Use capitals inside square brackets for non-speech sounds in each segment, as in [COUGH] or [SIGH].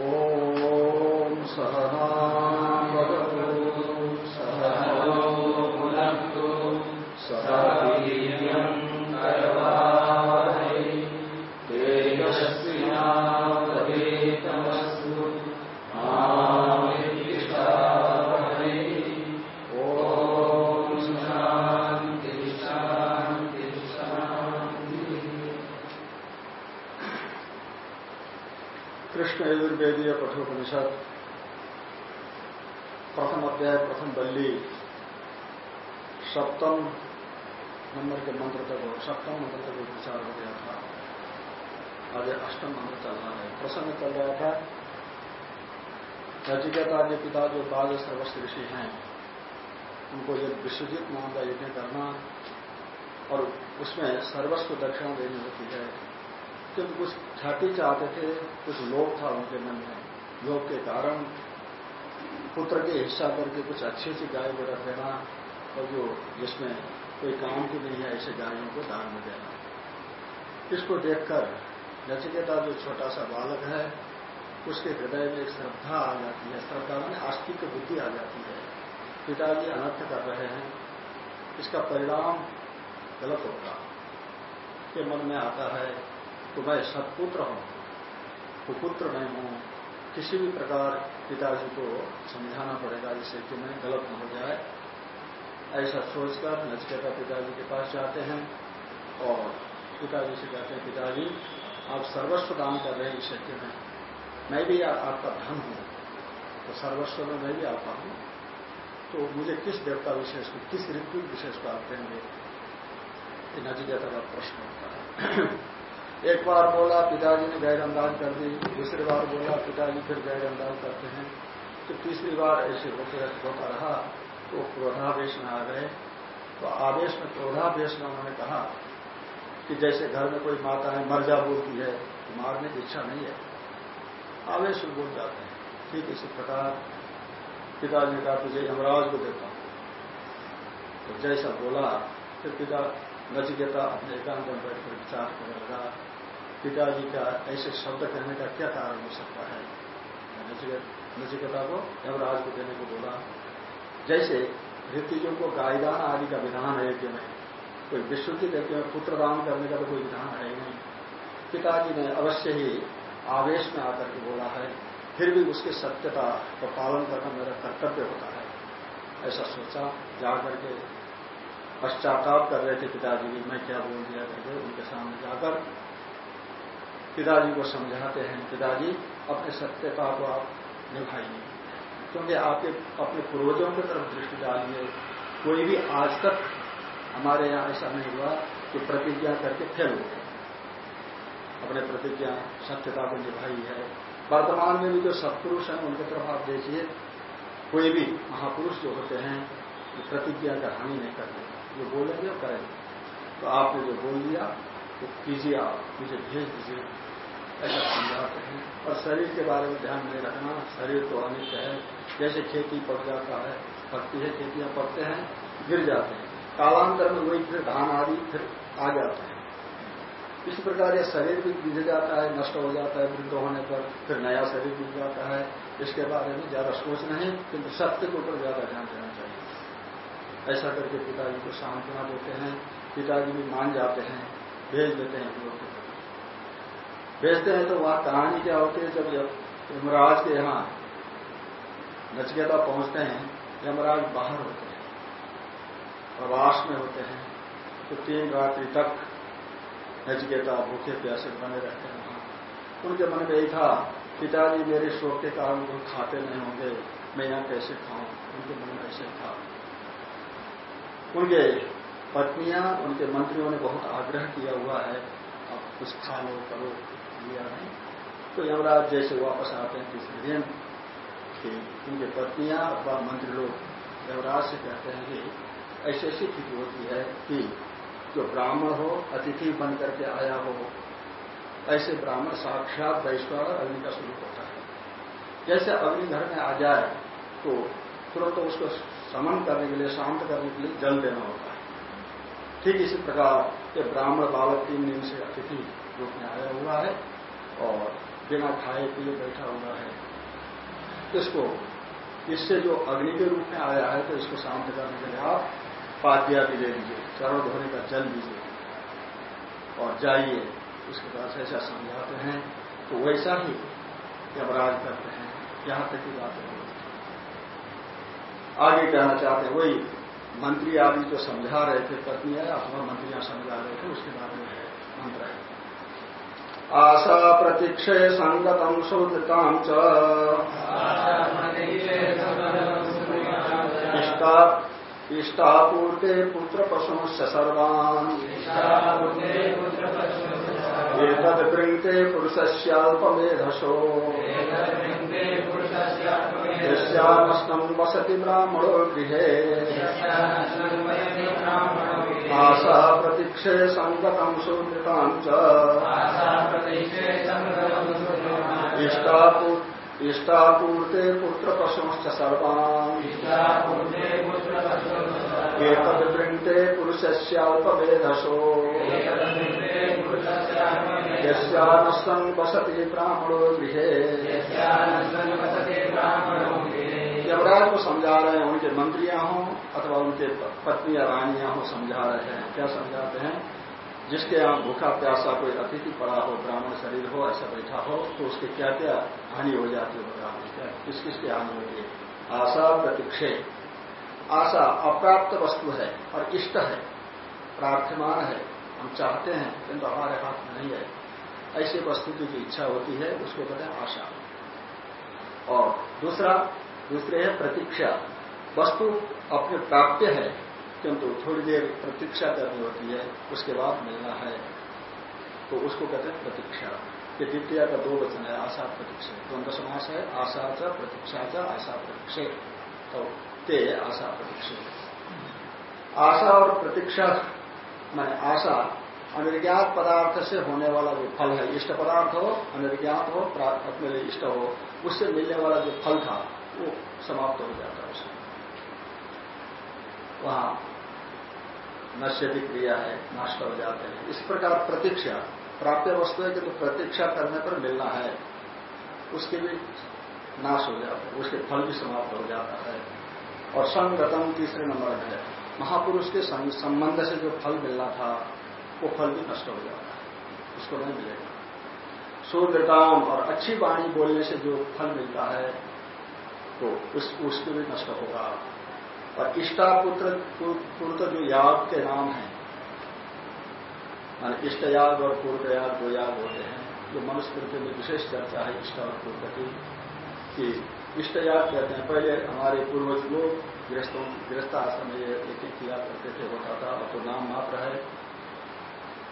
ॐ सहनावतु सप्तम मंत्र तक विचार हो गया था आज अष्टम मंत्र चल रहा है प्रसंग चल रहा था नचिकेता के पिता जो बाल सर्वस्व ऋषि हैं उनको जब विश्वजित नाम का यज्ञ करना और उसमें सर्वस्व दक्षिणा देनी होती है क्योंकि कुछ ख्याति चाहते थे कुछ लोभ था उनके मन में लोभ के कारण पुत्र के हिस्सा करके कुछ अच्छी सी गाय वगैरह देना और जो जिसमें कोई काम की नहीं है ऐसे गायों को दान में देना। इसको देखकर नचिकेता जो छोटा सा बालक है, उसके हृदय में एक श्रद्धा आ जाती है, श्रद्धा में आस्तिक बुद्धि आ जाती है। पिताजी अनर्थ कर रहे हैं। इसका परिणाम गलत होगा। ये मन में आता है तो मैं सत्पुत्र हूँ, कुपुत्र नहीं हूँ। किसी भी प्रकार पिताजी को समझाना पड़ेगा जिससे कि मैं गलत न हो जाए। ऐसा सोचकर नचकेता पिताजी के पास जाते हैं और पिताजी से कहते हैं, पिताजी, आप सर्वस्व दान कर रहे हैं यज्ञ में। मैं भी आपका धन हूँ। तो सर्वस्व में मैं भी आता हूँ। तो मुझे किस देवता विशेष को, किस ऋतु विशेष को आप देंगे? ये नचिकेता का प्रश्न होता है। [CLEARS THROAT] एक बार बोला, पिताजी ने गैर अंदाज कर दी। दूसरी बार बोला, पिताजी, फिर गैर अंदाज करते हैं। तो तीसरी बार ऐसे होते होता रहा। तो क्रोधावेश में आ गए। तो आवेश में क्रोधावेश में उन्होंने कहा कि जैसे घर में कोई माता है, मर जा बोलती है तो मारने की इच्छा नहीं है। आवेश में बोल जाते हैं। ठीक इसी प्रकार पिताजी ने कहा तुझे यमराज को देता हूँ। तो जैसा बोला, फिर पिता नचिकेता अपने एकांत में बैठकर विचार करने लगा। पिताजी का ऐसे शब्द कहने का क्या कारण हो सकता है? नचिकेता को यमराज को देने को बोला। जैसे ऋतिजों को गायदान आदि का विधान है कि में कोई विश्रुति देते में पुत्र दान करने का तो कोई विधान है ही नहीं। पिताजी ने अवश्य ही आवेश में आकर के बोला है, फिर भी उसकी सत्यता का पालन करना मेरा कर्तव्य होता है। ऐसा सोचा, जाकर के पश्चाताप कर रहे थे पिताजी भी, मैं क्या बोल दिया करके उनके सामने जाकर पिताजी को समझाते हैं, पिताजी, अपने सत्यता को आप निभाइए। क्योंकि आपके, अपने पूर्वजों की तरफ़ दृष्टि डालिए कोई भी आज तक हमारे यहाँ ऐसा नहीं हुआ कि प्रतिज्ञा करके फेल हो गए अपने प्रतिज्ञा सत्यता को निभाई है। वर्तमान में भी जो सत्पुरुष हैं, उनकी तरफ़ आप देखिए, कोई भी महापुरुष जो होते हैं वो प्रतिज्ञा का हानि नहीं करते। जो बोलेंगे, वो करेंगे। तो आपने जो बोल दिया, वो कीजिए आप, मुझे भेज दीजिए। ऐसा समझाते हैं। और शरीर के बारे में ध्यान नहीं रखना। शरीर तो अनित्य है। जैसे खेती पक जाता है, पकती है, खेतियाँ पकते हैं, गिर जाते हैं। कालांतर में वही फिर धान आदि फिर आ जाते हैं। इस प्रकार यह शरीर भी गिर जाता है, नष्ट हो जाता है, वृद्ध होने पर फिर नया शरीर मिल जाता है। इसके बारे में ज़्यादा सोच नहीं, किंतु सत्य के ऊपर ज़्यादा ध्यान देना चाहिए। ऐसा करके पिताजी को सांत्वना देते हैं, पिताजी भी मान जाते हैं, भेज देते हैं लोग भेजते हैं तो वहाँ कहानी क्या होती है, जब यमराज के यहाँ नचकेता पहुँचते हैं, यमराज बाहर होते हैं, प्रवास में होते हैं तो तीन रात्रि तक नचकेता भूखे प्यासे बने रहते हैं वहाँ। उनके मन में यही था, पिताजी, मेरे शोक के कारण वो खाते नहीं होंगे, मैं यहाँ कैसे खाऊं? उनके मन में ऐसे था। उनके पत्नियाँ, उनके मंत्रियों ने बहुत आग्रह किया हुआ है, आप कुछ खा लो, करो लिया नहीं। तो यमराज जैसे वापस आते हैं तीसरे दिन कि उनके पत्नियाँ अथवा मंत्री लोग देवराज से कहते हैं कि ऐसी ऐसी स्थिति होती है कि जो ब्राह्मण हो, अतिथि बन करके आया हो, ऐसे ब्राह्मण साक्षात वैश्वान अग्नि का स्वरूप होता है। जैसे अग्नि घर में आ जाए तो तुरंत तो उसको समन करने के लिए, शांत करने के लिए जल देना होता है। ठीक इसी प्रकार ये ब्राह्मण बालक तीन दिन से अतिथि रूप में आया हुआ है और बिना खाए पिए बैठा हुआ है। इसको इससे जो अग्नि के रूप में आया है तो इसको शांत करने के लिए आप पाद्या भी ले लीजिए, चरण धोने का जल लीजिए। और जाइए, उसके पास ऐसा समझाते हैं तो वैसा ही यमराज करते हैं, यहाँ तक की बात है आगे कहना चाहते हैं, वही मंत्री आदि जो समझा रहे थे, पत्नी है अथवा मंत्रियाँ समझा रहे थे, उसके बारे में है, मंत्र है। आशा प्रतीक्षे संगतम च। इष्टापूर्ते पुत्र पशुश्च सर्वान्। एतद् गृहीते पुरुषस्याल्पमेधसो। यस्यामस्नम् वसति ब्राह्मणो गृहे। आशा प्रतीक्षे सुकृताम् च। इष्टापूर्ते पुत्र पशुश्च सर्वान्। एतद् वृङ्क्ते पुरुषस्याल्पमेधसो यस्यानस्तन् वसति ब्राह्मणो गृहे। यमराज को समझा रहे हैं, उनके मंत्रियाँ हों अथवा उनके पत्नी या रानियाँ हो, समझा रहे हैं। क्या समझाते हैं? जिसके यहाँ भूखा प्यासा कोई अतिथि पड़ा हो, ब्राह्मण शरीर हो, ऐसा बैठा हो तो उसके क्या क्या हानि हो जाती है ब्राह्मण क्या? किस किस की हानि होती है? आशा प्रतीक्षे आशा अप्राप्त वस्तु है और इष्ट है, प्रार्थमान है। हम चाहते हैं, किंतु हमारे हाथ में नहीं है। ऐसी वस्तु की इच्छा होती है, उसको कहते हैं आशा। और दूसरा दूसरे है, प्रतीक्षा। वस्तु अपने प्राप्य है, किंतु थोड़ी देर प्रतीक्षा करनी होती है, उसके बाद मिलना है। तो उसको कहते हैं प्रतीक्षा। ये द्वितीय का दो वचन है, आशा प्रतीक्षा। द्वंद्व समास है? आशा च, प्रतीक्षा च, आशा प्रतीक्षे। तो ते आशा प्रतीक्षा। आशा और प्रतीक्षा, मैंने आशा, अनिर्ज्ञात पदार्थ से होने वाला जो फल है, इष्ट पदार्थ हो, अनिर्ज्ञात हो अपने लिए इष्ट हो, उससे मिलने वाला जो फल था वो समाप्त हो जाता है उसमें। वहाँ नश्य भी क्रिया है नष्ट हो जाते हैं। इस प्रकार प्रतीक्षा प्राप्य वस्तु है कि तो प्रतीक्षा करने पर मिलना है, उसके भी नाश हो जाता है, उसके फल भी समाप्त हो जाता है। और संगतम तीसरे नंबर है, महापुरुष के संबंध से जो फल मिलना था, वो फल भी नष्ट हो जाता है, उसको नहीं मिलेगा। सूर्यकाम और अच्छी वाणी बोलने से जो फल मिलता है तो उस, उसके भी नष्ट होगा। और इष्टापुत्र पुत्र जो याग के नाम है, मान इष्ट याग और पूर्व याग दो याग होते हैं, जो मनुष्य में विशेष चर्चा है इष्ट और पूर्व की, कि इष्ट याग कहते हैं, पहले हमारे पूर्वज लोग गृहस्थों, गृहस्थ आश्रम में एक एक किया करते थे, होता था, अब तो नाम मात्र है।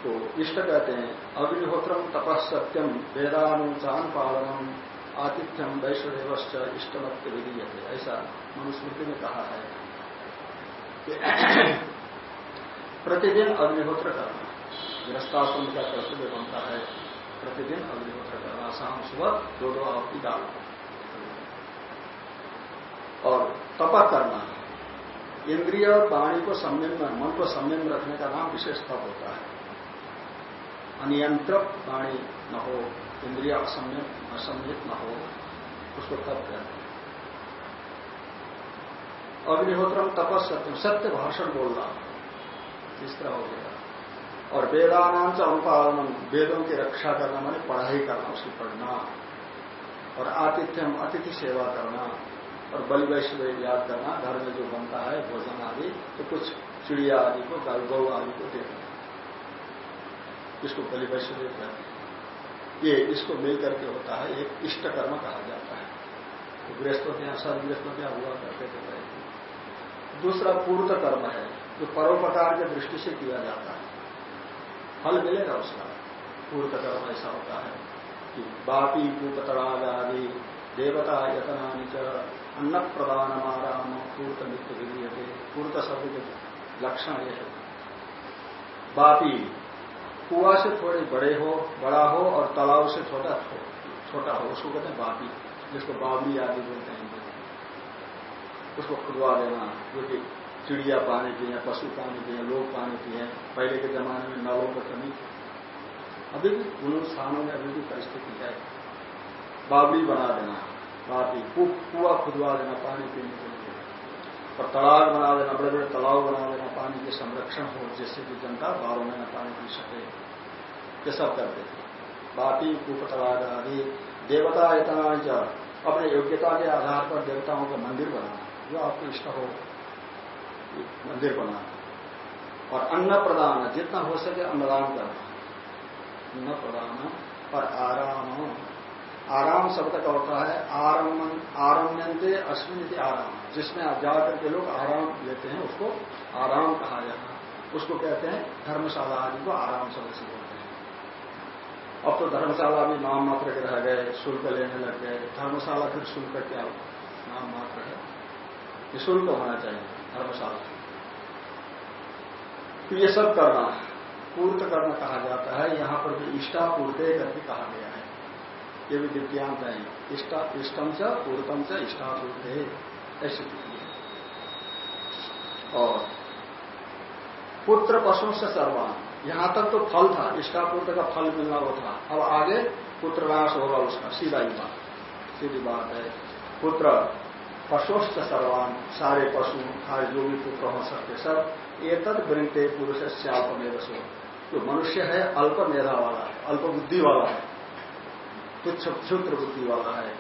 तो इष्ट कहते हैं, अग्निहोत्रम तपस्सत्यम वेदानुचान पालनम। आतिथ्यम वैश्वदेवश्च इष्टमत्य विधि ऐसा मनुस्मृति में कहा है। प्रतिदिन अग्निहोत्र करना। गृहस्थाश्रम का कर्तव्य बनता है। प्रतिदिन अग्निहोत्र करना। शाम, सुबह दो दो आहुति डालना और तपा करना। इंद्रिय और वाणी को संयम मन को संयम रखने का नाम विशेष तप होता है। अनियंत्रित वाणी न हो। इंद्रिय असंयम असंयित न हो, उसको तप कहते हैं। अग्निहोत्रम तपस सत्यम, सत्य भाषण बोलना तीसरा हो गया। और वेदानाम से अनुपालन, वेदों की रक्षा करना, माने पढ़ाई करना, उसकी पढ़ना, और आतिथ्यम, अतिथि सेवा करना, और बलि वैश्व याद करना, घर में जो बनता है, भोजन आदि तो कुछ चिड़िया आदि को गौ आदि को देना। इसको बलि वैश्व कहते हैं। ये इसको मिलकर के होता है, एक इष्ट कर्म कहा जाता है। तो गृहस्थों के यहाँ के हुआ करते थे पहले दूसरा पूर्त कर्म है, जो परोपकार की दृष्टि से किया जाता है। फल मिलेगा उसका। पूर्त कर्म ऐसा होता है कि बापी कूपतड़ाग आदि देवता यतना च अन्न प्रदान आराम पूर्त नित्य विधीयते। पूर्त शब्द के लक्षण ये है। बापी कुआ से थोड़े बड़े हो, बड़ा हो और तालाब से छोटा छोटा हो, उसको कहते हैं बापी जिसको बावली आदि बोलते हैं उसको खुदवा देना, जो कि चिड़िया पानी पिए, पशु पानी की पिए, लोग पानी पिए, पहले के जमाने में नलों का कमी थी। अभी भी उन स्थानों में अभी भी परिस्थिति है। बावली बना देना बापी कुआ खुदवा देना, पानी पीने के और तालाब बना देना, बड़े बड़े तालाब बना देना, पानी के संरक्षण हो, जिससे कि जनता बारों में न पानी पी सके। ये सब करते थे। बापी कूप तलाब आदि, देवता इतना अपने योग्यता के आधार पर देवताओं का मंदिर बनाना, जो आपको इष्ट हो, मंदिर बनाना। और अन्न प्रदान, जितना हो सके अन्नदान करना। अन्न प्रदान और आराम। आराम शब्द का होता है आरम आरम्यंते अश्विन आराम। जिसमें आप जाकर के लोग आराम लेते हैं, उसको आराम कहा जाता उसको कहते हैं धर्मशाला आदि को आराम शब्द से बोलते हैं। अब तो धर्मशाला भी नाम मात्र के रह गए, शुल्क लेने लग गए। धर्मशाला फिर शुल्क क्या नाम मात्र है? निःशुल्क होना चाहिए, धर्मशाला। तो ये सब करना, पूर्त करना कहा जाता है। यहाँ पर भी इष्टा पूर्ते करके कहा गया है। ये भी दिव्यांत है। इष्टा इष्टम से पूर्तम से इष्टा पूर्ते। ऐसी। और पुत्र पशु से सर्वान यहाँ तक तो फल था, इसका पुत्र का फल मिलना वो था। अब आगे पुत्र नाश होगा उसका, सीधा ही बात। सीधी बात है। पुत्र पशुश्च सर्वान सारे पशु सारे जो भी पुत्र हो सकते सब एक तद वृंते पुरुष से। अल्प मेधसो जो मनुष्य है अल्प मेधा वाला है अल्प बुद्धि वाला है, तुच्छ क्षुद्र बुद्धि वाला है।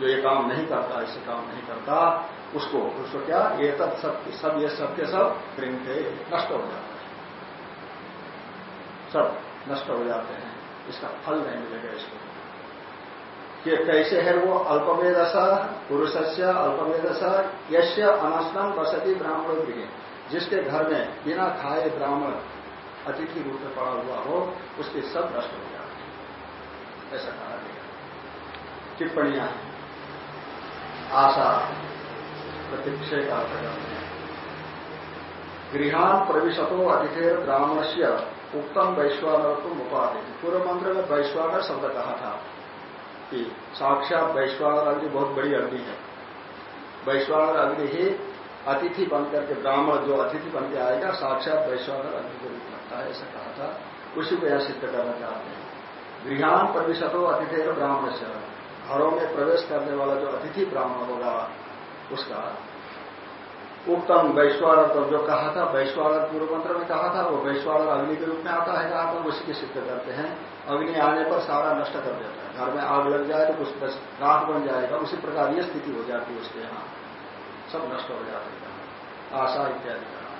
जो ये काम नहीं करता, ऐसे काम नहीं करता, उसको उसको क्या? ये तब सब सब, ये सब के सब वृंते नष्ट हो जाता है। सब नष्ट हो जाते हैं। इसका फल नहीं मिलेगा इसको। कि कैसे है वो? अल्पवेदशा पुरुष से अल्पवेदस यश अनशनम बसती ब्राह्मण गृह। जिसके घर में बिना खाए ब्राह्मण अतिथि रूप में पड़ा हुआ हो, उसके सब नष्ट हो जाते हैं। ऐसा कहा गया। टिप्पणियाँ आशा प्रतीक्षे का अर्थ करते हैं गृहान प्रविशतो अतिथेर ब्राह्मण से उत्तम वैश्वानर को उपाधि पूर्व मंत्र में वैश्वानर शब्द कहा था। कि साक्षात वैश्वानर अग्नि बहुत बड़ी अग्नि है। वैश्वानर अग्नि ही अतिथि बनकर के ब्राह्मण जो अतिथि बन के आएगा, साक्षात वैश्वानर अग्नि को रूप लगता है, ऐसा कहा था। उसी को यहाँ सिद्ध करना चाहते हैं। गृहान प्रविशतो अतिथि ब्राह्मण से घरों में प्रवेश करने वाला जो अतिथि ब्राह्मण होगा, उसका उत्तम वैश्वानर तो जो कहा था, वैश्वानर पूर्व मंत्र में कहा था, वो वैश्वानर अग्नि के रूप में आता है कहा था उसी के सिद्ध करते हैं। अग्नि आने पर सारा नष्ट कर देता है। घर में आग लग जाए तो कुछ राख बन जाएगा, उसी प्रकार ये स्थिति हो जाती है उसके यहाँ। सब नष्ट हो जाते आशा इत्यादि कहा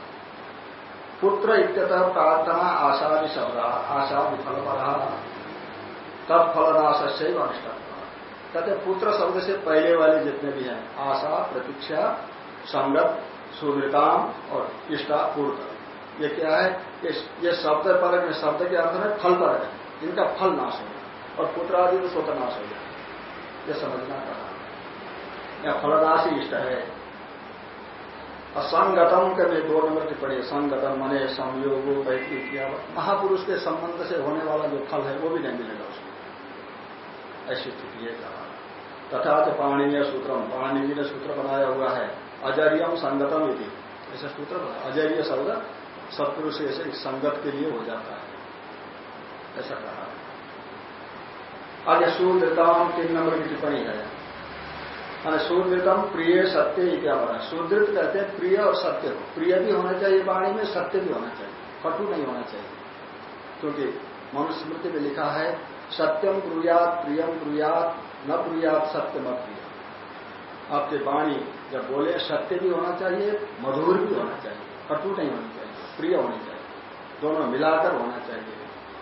पुत्र इत्यतः प्रार्थना आशादि शब्द आशा विफल पढ़ा तत्फलनाश से अनिष्ट कहते पुत्र शब्द से पहले वाले जितने भी हैं, आशा, प्रतीक्षा, संगत सुदृताम और इष्टा, पूर्त। ये क्या है? ये शब्द पर शब्द के अर्थ में फल पर है। इनका फल नाश होगा और पुत्र आदि तो स्वतः नाश हो जाए यह समझना कहा। या ही इष्ट है। असंगतम के में दो नंबर टिप्पणी संगतम मने संयोग महापुरुष के संबंध से होने वाला जो फल है, वो भी नहीं मिलेगा उसको ऐसी स्थिति है कहा। तथा तो पाणनीय सूत्रम पाणिनी ने सूत्र बनाया हुआ है। अजरियम संगतम यदि ऐसा सूत्र अजरिय शब्द सत्पुरुष ऐसे संगत के लिए हो जाता है। ऐसा कहा। आगे सुदृतम तीन नंबर की टिप्पणी है। मैंने सुदृतम प्रिय, सत्य ही क्या बना? सुदृत कहते हैं प्रिय और सत्य हो प्रिय भी होना चाहिए वाणी में, सत्य भी होना चाहिए। कटु नहीं होना चाहिए। क्योंकि मनुस्मृति में लिखा है सत्यम ब्रुयात प्रियम ब्रुयात न ब्रुयात सत्य न प्रिय आपके वाणी जब बोले, सत्य भी होना चाहिए, मधुर भी होना चाहिए कटु नहीं होनी चाहिए, प्रिय होनी चाहिए। दोनों मिलाकर होना चाहिए।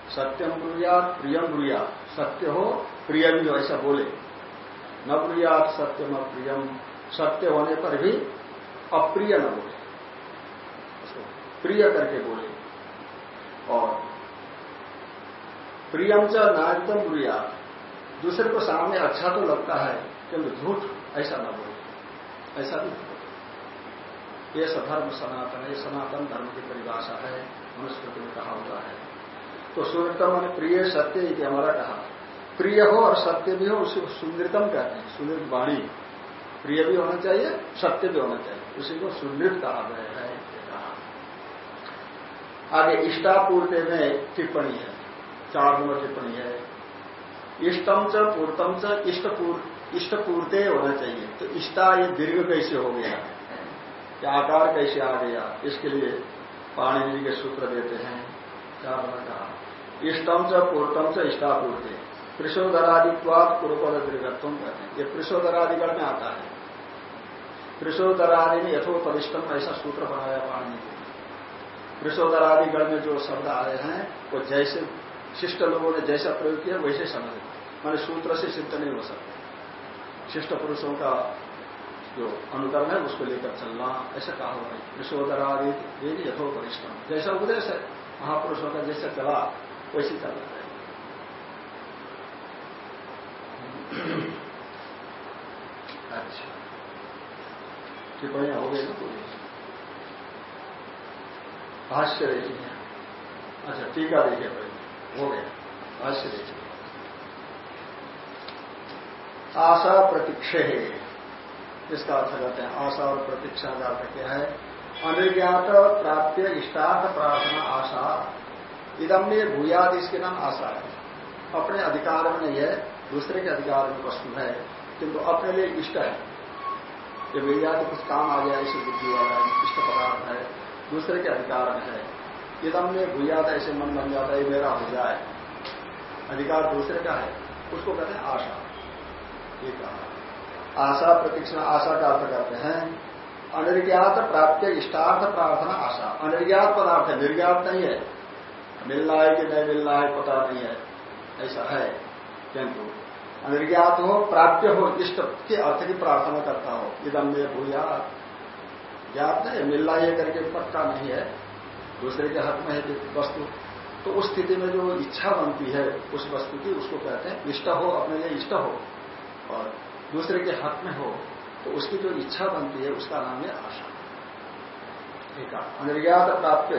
सत्यम ब्रुयात प्रियम ब्रुयात सत्य हो, प्रिय भी हो, ऐसा बोले। न प्रियात सत्यम अप्रियम सत्य होने पर भी अप्रिय न बोले। प्रिय करके बोले। और प्रियम च नारितम प्रियात दूसरे को सामने अच्छा तो लगता है किंतु झूठ ऐसा ना बोले। ऐसा भी ये सधर्म सनातन ये सनातन धर्म की परिभाषा है मनुस्मृति में कहा हुआ है। तो सुनतम ने प्रिय सत्य ये हमारा कहा। प्रिय हो और सत्य भी हो, उसी को सुंदरतम कहते हैं सुंदर वाणी। प्रिय भी होना चाहिए, सत्य भी होना चाहिए। उसी को सुंदर कहा गया है आगे इष्टापूर्ति में टिप्पणी है, चार नंबर टिप्पणी है। इष्टम च पूर्तम च इष्ट इष्ट पूर्ते होना चाहिए। तो इष्टा ये दीर्घ कैसे हो गया? आकार कैसे आ गया? इसके लिए पाणी जी के सूत्र देते हैं। क्या कहा? इष्टम च पूर्तम च इष्टापूर्ते। त्रिशोधरादित्वाद पूर्वपद दीर्घत्व कहते ये त्रिशोधरादिगण में आता है। त्रिशोधरादि ने यथोपदिष्टम ऐसा सूत्र बनाया पाणी ने त्रिशोधरादिगण में जो शब्द आए हैं, वो जैसे शिष्ट लोगों ने जैसा प्रयोग किया, वैसे समझ मैंने सूत्र से सिद्ध नहीं हो सकता। शिष्ट पुरुषों का जो अनुकरण है, उसको लेकर चलना, ऐसा कहा हुआ है। विश्वोदरादि ये जैसा उपदेश है, महापुरुषों का जैसा चला, वैसे चलना है। अच्छा। टिप्पणियाँ हो गई ना पूरी? भाष्य देखिए अच्छा टीका देखिए पहले। हो गया भाष्य देखिए आशा प्रतीक्षे इसका अर्थ करते हैं आशा और प्रतीक्षा का अर्थ क्या है अनिर्ज्ञात प्राप्य इष्टार्थ प्रार्थना आशा इदम में भूयाद इसके नाम आशा है अपने अधिकार में नहीं है दूसरे के अधिकार में वस्तु है किंतु अपने लिए इष्ट है ये भैया तो कुछ काम आ गया ऐसी बुद्धि वाला इष्ट पदार्थ है दूसरे के अधिकार में है इदम में भूयाद ऐसे मन बन जाता है मेरा हो जाए। अधिकार दूसरे का है, उसको कहते हैं आशा। ये कहा। आशा प्रतीक्षण आशा का अर्थ करते हैं, अनिर्ज्ञात प्राप्त इष्टार्थ प्रार्थना आशा। अनिर्ज्ञात पदार्थ है, निर्ज्ञात नहीं है। मिलना है कि नहीं मिलना है, पता नहीं है। ऐसा है, किंतु अनिर्ज्ञात हो, प्राप्य हो, इष्ट के अर्थ की प्रार्थना करता हो इदम में भूया ज्ञात नहीं मिलना ये करके पक्का नहीं है। दूसरे के हक में है वस्तु। तो उस स्थिति में जो इच्छा बनती है, उस वस्तु की, उसको कहते हैं, इष्ट हो, अपने लिए इष्ट हो। और दूसरे के हक में हो तो उसकी जो इच्छा बनती है, उसका नाम है आशा। एक अनिर्ज्ञात प्राप्त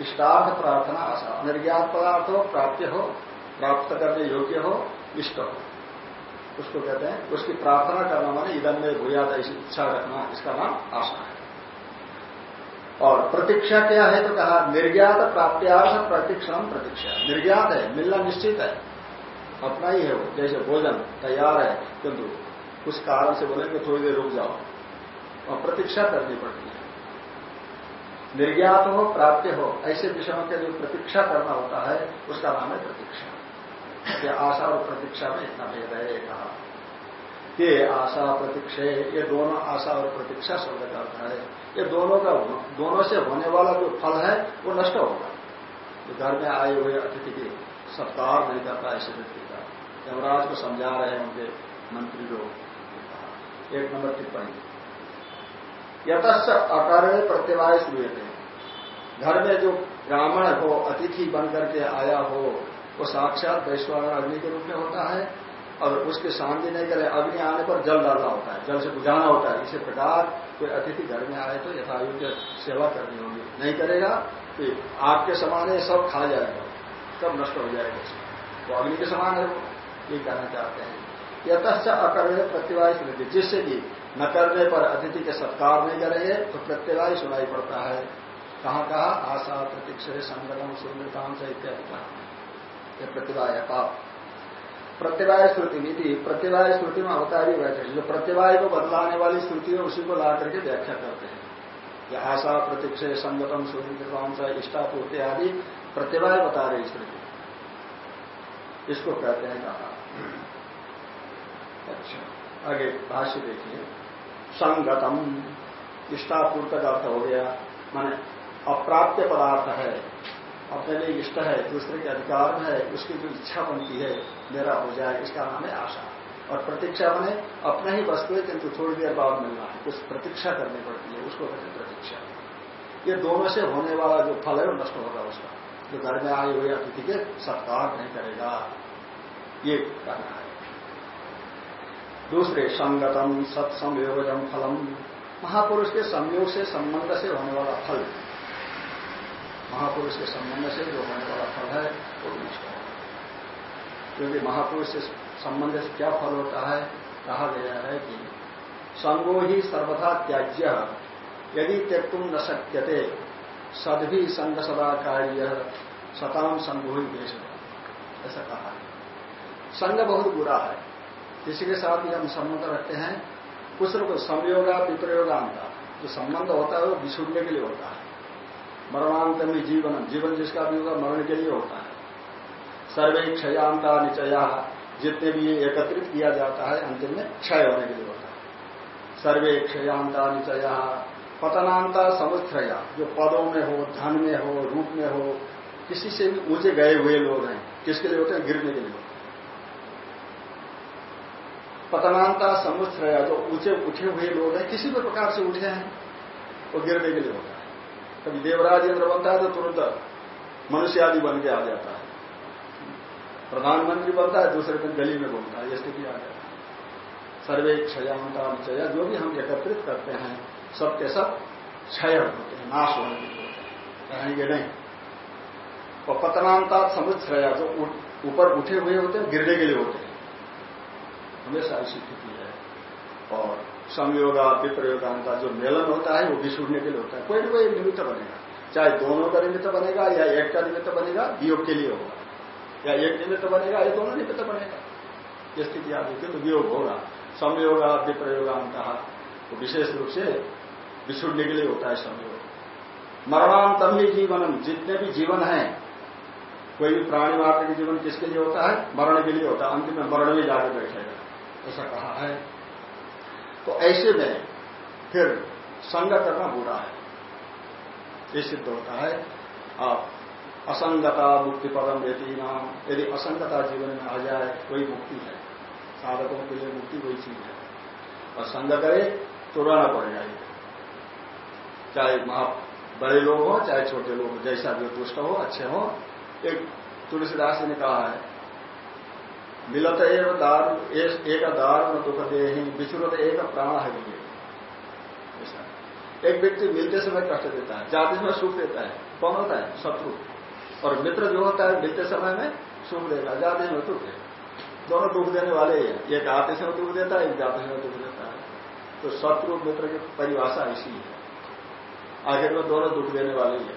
इष्टार्थ प्रार्थना आशा। अनिर्ज्ञात पदार्थ हो, प्राप्य हो, प्राप्त करने योग्य हो, इष्ट हो। उसको कहते हैं, उसकी प्रार्थना करना माने इधर में भूयात ऐसी इच्छा रखना, इसका नाम आशा है। और प्रतीक्षा क्या है तो कहा निर्ज्ञात प्राप्त्यार्थ प्रतीक्षण प्रतीक्षा। निर्ज्ञात है, मिलना निश्चित है। अपना ही है वो, जैसे भोजन, तैयार है, किंतु उस कारण से बोलेंगे थोड़ी देर रुक जाओ। और प्रतीक्षा करनी पड़ती है। निर्ज्ञात हो, प्राप्य हो, ऐसे विषयों के जो प्रतीक्षा करना होता है, उसका नाम है प्रतीक्षा। आशा और प्रतीक्षा में इतना भेद है कहा। ये आशा प्रतीक्षा ये दोनों आशा और प्रतीक्षा शब्द का अर्थ है। ये दोनों का दोनों से होने वाला जो फल है, वो नष्ट होगा जो घर में आए हुए अतिथि की सत्कार नहीं करता ऐसे व्यक्ति का। यमराज को समझा रहे हैं उनके मंत्री लोग। एक नंबर टिप्पणी। यतश्च अकर्णे प्रत्यवाय शुरू घर में जो ब्राह्मण हो, अतिथि बन करके आया हो, वो साक्षात वैश्वान अग्नि के रूप में होता है और उसके शांति नहीं करे अग्नि आने पर जल डालना होता है, जल से बुझाना होता है। इसी प्रकार कोई अतिथि घर में आए तो यथायोग्य सेवा करनी होगी। नहीं करेगा तो आपके समान है, सब खा जाएगा, सब नष्ट हो जाएगा तो अग्नि के समान है वो ये कहना चाहते हैं। यतश्च अकर्णे प्रत्यवाय स्मृति जिससे कि न करने पर अतिथि के सत्कार नहीं करेंगे तो प्रत्यवाय सुनाई पड़ता है। कहाँ कहा? आशा, प्रतीक्षे संगठन सुंदरताम से इत्यादि कहा। प्रतिभा है, पाप। प्रत्यवाय श्रुति नीति प्रत्यवाय श्रुति में अवतारी बैठे जो प्रत्यवाय को बदलाने वाली श्रुति है उसी को ला करके व्याख्या करते हैं। यह आशा प्रतीक्षे, संगतम सुंदरताम से, इष्टापूर्ति आदि प्रत्यवाय बता रही श्रुति। इसको कहते हैं कहा। अच्छा आगे भाष्य देखिए। संगतम इष्टापूर्त का अर्थ हो गया। माने अप्राप्य पदार्थ है। अपने लिए इष्ट है, दूसरे के अधिकार में है, उसकी जो इच्छा बनती है, मेरा हो जाए, इसका नाम है आशा। और प्रतीक्षा बने, अपना ही वस्तु है, किंतु थोड़ी देर बाद मिलना है। कुछ प्रतीक्षा करनी पड़ती है, उसको कहते प्रतीक्षा। ये दोनों से होने वाला जो फल है, वो नष्ट होगा उसका। जो घर में आए हुए अतिथि के, सत्कार नहीं करेगा। ये कहना है। दूसरे, संगतम सत्संयोजन फलम। महापुरुष के संयोग से संबंध से होने वाला फल। महापुरुष के संबंध से जो होने वाला फल है, वो निष्ठ है। क्योंकि महापुरुष से संबंध से क्या फल होता है, कहा गया है कि संगो ही सर्वथा त्याज्य, यदि त्यक्तुम न शक्यते, सदभी संग सदा कार्य सताम संगो ही देश ऐसा कहा है। संग बहुत बुरा है। किसी के साथ भी हम संबंध रखते हैं। कुछ को संयोगा विप्रयोगांता जो संबंध होता है, वो बिछुड़ने के लिए होता है। मरणांत में जीवन जीवन जिसका भी होगा, मरण के लिए होता है। सर्वे क्षयांता निचया, जितने भी ये एकत्रित किया जाता है अंतिम में क्षय होने के लिए होता है। सर्वे क्षयांता निचया पतनांता समुत्रया जो पदों में हो, धन में हो, रूप में हो, किसी से भी ऊँचे गए हुए लोग हैं, किसके लिए होते हैं? गिरने के लिए होते हैं। पतनांता समुत्रया जो ऊँचे, उठे हुए लोग हैं, किसी भी प्रकार से उठे हैं, वो गिरने के लिए होता है। कभी देवराज इंद्र बनता है तो तुरंत मनुष्य आदि बन के आ जाता है। प्रधानमंत्री बनता है, दूसरे दिन गली में घूमता है, ये स्थिति आ जाती है। सर्वे क्षयांता निचया जो भी हम एकत्रित करते हैं सब के सब क्षय होते हैं, नाश होने के लिए रहेंगे नहीं? और पतनांता समुद्रया जो ऊपर उठे हुए होते हैं, गिरने के लिए होते हैं। हमेशा ऐसी स्थिति है। और संयोगा विप्रयोगांता जो मेलन होता है, वो बिछुड़ने के लिए होता है। कोई ना कोई निमित्त बनेगा। चाहे दोनों का निमित्त बनेगा या एक का निमित्त बनेगा, वियोग के लिए होगा। या एक निमित्त बनेगा, या दोनों निमित्त बनेगा। ये स्थिति आ जाती है तो वियोग होगा। संयोगा विप्रयोगांता तो विशेष रूप से बिछुड़ने के लिए होता है संयोग। मरणांतम ही जीवनम, जितने भी जीवन है, कोई भी प्राणी मात्र के जीवन किसके लिए होता है? मरण के लिए होता है। अंतिम में मरण में जाकर बैठेगा। ऐसा कहा है। तो ऐसे में फिर संग करना बुरा है। ये सिद्ध होता है। आप असंगता मुक्ति पदम यदि नाम, यदि असंगता जीवन में आ जाए कोई मुक्ति है। साधकों के लिए मुक्ति कोई चीज़ है। और संग करे तो रहना पड़ जाएगा चाहे महा बड़े लोग हो, चाहे छोटे लोग हो, जैसा भी दुष्ट हो, अच्छे हो, एक तुलसीदास ने कहा है मिलत एवं दार एक दारुण दुख दे विचुरत एक प्राण है एक व्यक्ति मिलते समय कष्ट देता है, जाते समय सुख देता है, कौन होता है? शत्रु। और मित्र जो होता है, मिलते समय में सुख देगा जाते समय दुख है। दोनों दुख देने वाले ही। है एक आते समय दुख देता है, एक जाते समय दुख देता है। तो शत्रु मित्र की परिभाषा ऐसी है। आखिर में दोनों दुख देने वाले ही है।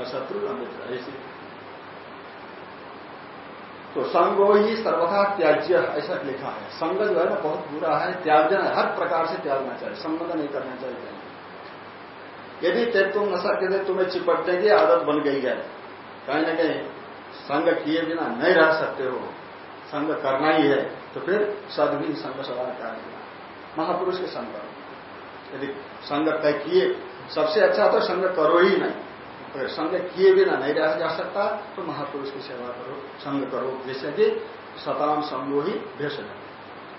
न शत्रु, न मित्र, ऐसी। तो संगो ही सर्वथा त्याज्य, ऐसा लिखा है। संग जो है ना, बहुत बुरा है। त्याज्य है हर प्रकार से त्यागना चाहिए। संबंध नहीं करना चाहिए। यदि तेज तुम न सकते तुम्हें चिपटने की आदत बन गई है। कहीं ना कहीं संग किए बिना नहीं रह सकते हो। संग करना ही है। तो फिर सदभी संग सवाल कार्य महापुरुष के संग। यदि संग तय किए, सबसे अच्छा तो संग करो ही नहीं। अगर संग किए बिना नहीं रहा जा सकता तो महापुरुष की सेवा करो, संग करो जिससे कि सताम संगो ही भेषण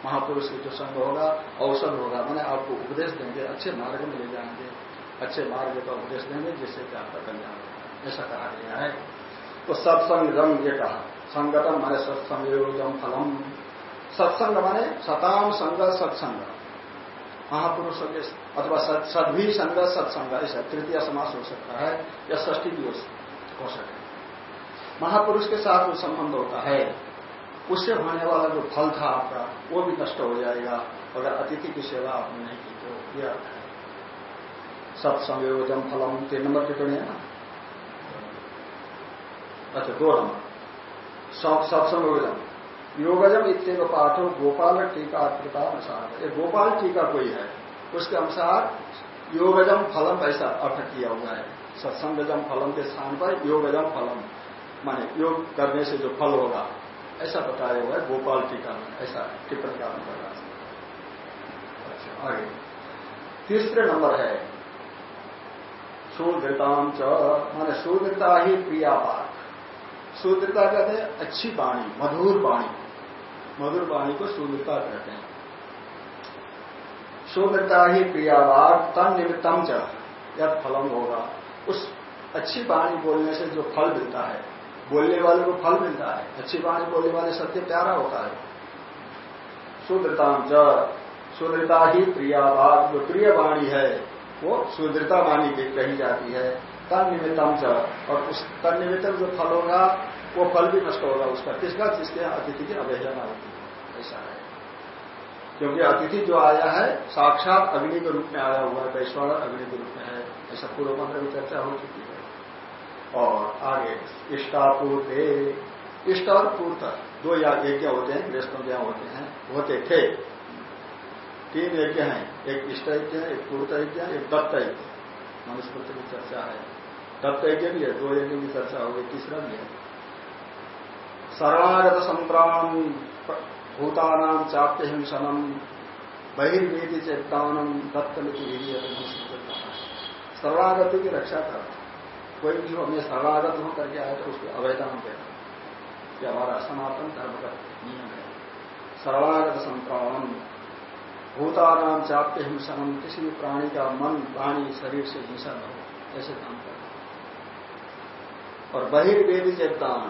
महापुरुष की जो संग होगा अवसर होगा, मैंने आपको उपदेश देंगे, अच्छे मार्ग में ले जाएँगे, अच्छे मार्ग का उपदेश देंगे, जिससे कि आपका कल्याण होगा ऐसा कहा गया है। तो सत्संग रंग ये कहा, संगतम माने सत्संग फलम। सत्संग माने सताम संग, सत्संग। महापुरुषों के अथवा सदभी संग सत्संग ऐसा तृतीय समास हो सकता है, या ष्टी भी हो सके महापुरुष के साथ जो संबंध होता है, उससे होने वाला जो फल था आपका, वो भी नष्ट हो जाएगा, अगर अतिथि की सेवा आपने नहीं की तो यह अर्थ है। सत्संयोजन फलम, तीन नंबर टिप्पणी है ना? अच्छा दो नंबर। सत्संयोजन योगजम इतने पाठो गोपाल टीका कृता अनुसार ये गोपाल टीका कोई है? उसके अनुसार योगजम फलम ऐसा अर्थ किया हुआ है। सत्संगजम फलम के स्थान पर योगजम फलम। माने योग करने से जो फल होगा, ऐसा बताया हुआ है गोपाल टीका में, ऐसा टिप्पणी का रहा अच्छा आगे। तीसरे नंबर है सुदृताम च, माने सुदृता ही प्रिया पाठ शूद्रता कहते हैं अच्छी वाणी, मधुर वाणी। मधुर वाणी को सुमृता कहते हैं। सुमृता ही प्रियावाद तन निमित्तम च, यद फलम होगा। उस अच्छी वाणी बोलने से जो फल मिलता है, बोलने वाले को फल मिलता है, अच्छी वाणी बोलने वाले सत्य प्यारा होता है। सुदृताम च सुदृता ही प्रियावाद जो प्रिय वाणी है, वो सुदृता वाणी भी कही जाती है। तन निमित्तम च, और उस तन निमित्त जो फल होगा, वो फल भी नष्ट होगा उसका। किसका? जिसके अतिथि की अवहेलना होती क्योंकि अतिथि जो आया है, साक्षात अग्नि के रूप में आया हुआ है वैश्वाण अग्नि के रूप में है, ऐसा पूर्व मंत्र में चर्चा हो चुकी है। और आगे, इष्टापूर्त इष्ट और पूर्त दो यज्ञ होते हैं यहाँ होते हैं, होते थे। तीन यज्ञ हैं, एक इष्ट यज्ञ, एक पूर्त यज्ञ, एक दत्त यज्ञ। मनुस्मृति की चर्चा है। दत्त यज्ञ भी है, दो यज्ञ की चर्चा होगी, तीसरा भी है। शरणागत संप्राण भूतानाम चाप्य हिंसनम बहिर्वेदी चेतानम दत्तमिति सर्वागति की रक्षा करना कोई भी हमें सर्वागत हो करके आए तो उसको अवैधान देना ये हमारा सनातन धर्म का नियम है। सर्वागत संप्राण भूतानाम चाप्य हिंसनम किसी भी प्राणी का मन, वाणी, शरीर से हिंसा न हो, ऐसे काम करना। और बहिर्वेदी चेतान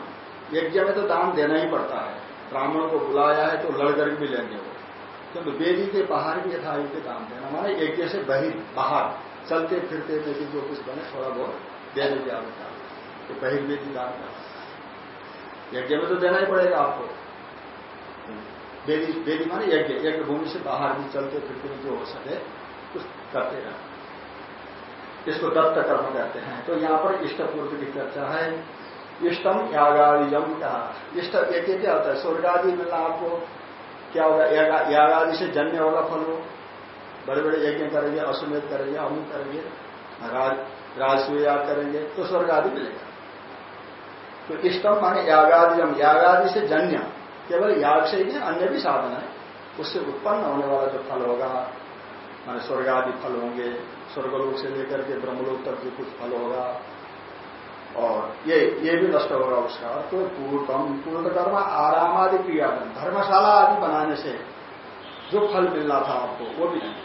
यज्ञ में तो दान देना ही पड़ता है। ब्राह्मण को बुलाया है तो लड़कर भी लेंगे वो। किंतु बेदी के बाहर भी यथायुक्त दान देना माना यज्ञ से बहिर, बाहर, चलते फिरते वेदी जो कुछ बने, थोड़ा बहुत देने की आवश्यकता तो बहिर्वेदी दान करना यज्ञ में तो देना ही पड़ेगा आपको। बेदी वेदी माने यज्ञ यज्ञ भूमि से बाहर भी चलते फिरते जो हो सके, कुछ करते रहना इसको दत्त कर्म कहते हैं। तो यहाँ पर इष्ट पूर्व की चर्चा है। इष्टम यागादिजम कहा इष्ट एक क्या होता है। स्वर्ग आदि मिलना आपको क्या होगा? यागादि से जन्य होगा फल। हो बड़े बड़े यज्ञ करेंगे, अश्वमेध करेंगे अमुक करेंगे, राज राजस्व याग करेंगे तो स्वर्ग आदि मिलेगा। तो इष्टम माने यागादिजम यागादि से जन्य। केवल याग से ही अन्य भी साधन है। उससे उत्पन्न होने वाला जो फल होगा, माने स्वर्ग आदि फल होंगे, स्वर्गलोक से लेकर के ब्रह्मलोक तक भी कुछ फल होगा और ये ये भी नष्ट होगा उसका। तो पूर्वम पूर्ण कर्म आराम आदि क्रिया धर्मशाला आदि बनाने से जो फल मिलना था आपको, वो भी नहीं।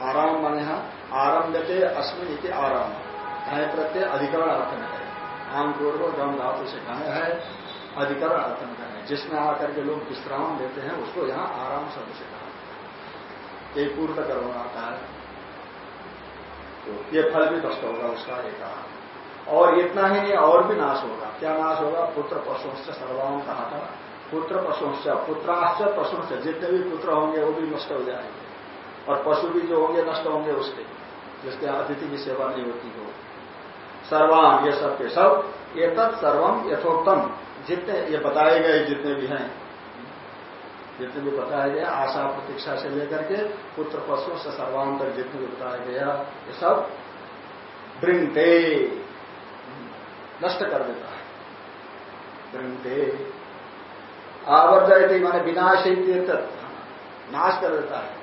आराम माने यहाँ आरम देते अस्मिन इति आराम। घाय प्रत्यय, अधिकरण अर्थ में है आम पूर्व गम धातु से घाय है, अधिकरण अर्थ में है जिसमें आकर के लोग विश्राम देते हैं, उसको यहाँ आराम शब्द से कहा एक पूर्ण कर्म आता है। तो ये फल भी नष्ट होगा उसका एक और इतना ही नहीं, और भी नाश होगा। क्या नाश होगा? पुत्र पशुश्च सर्वाम कहा था पुत्र पशुश्च, पुत्राश्च पशुश्च, जितने भी पुत्र होंगे, वो भी नष्ट हो जाएँगे। और पशु भी जो होंगे, नष्ट होंगे उसके। जिसके अतिथि की सेवा नहीं होती हो सर्वाम ये सब के सब ये तत् सर्वम यथोक्तम। जितने ये बताए गए, जितने भी हैं, जितने भी बताया गया आशा प्रतीक्षा से लेकर के पुत्र पशु से सर्वांग जितने भी बताया गया ये सब बृंगते नष्ट कर देता है। बृंगते आवर्जयते माने विनाश नाश कर देता है।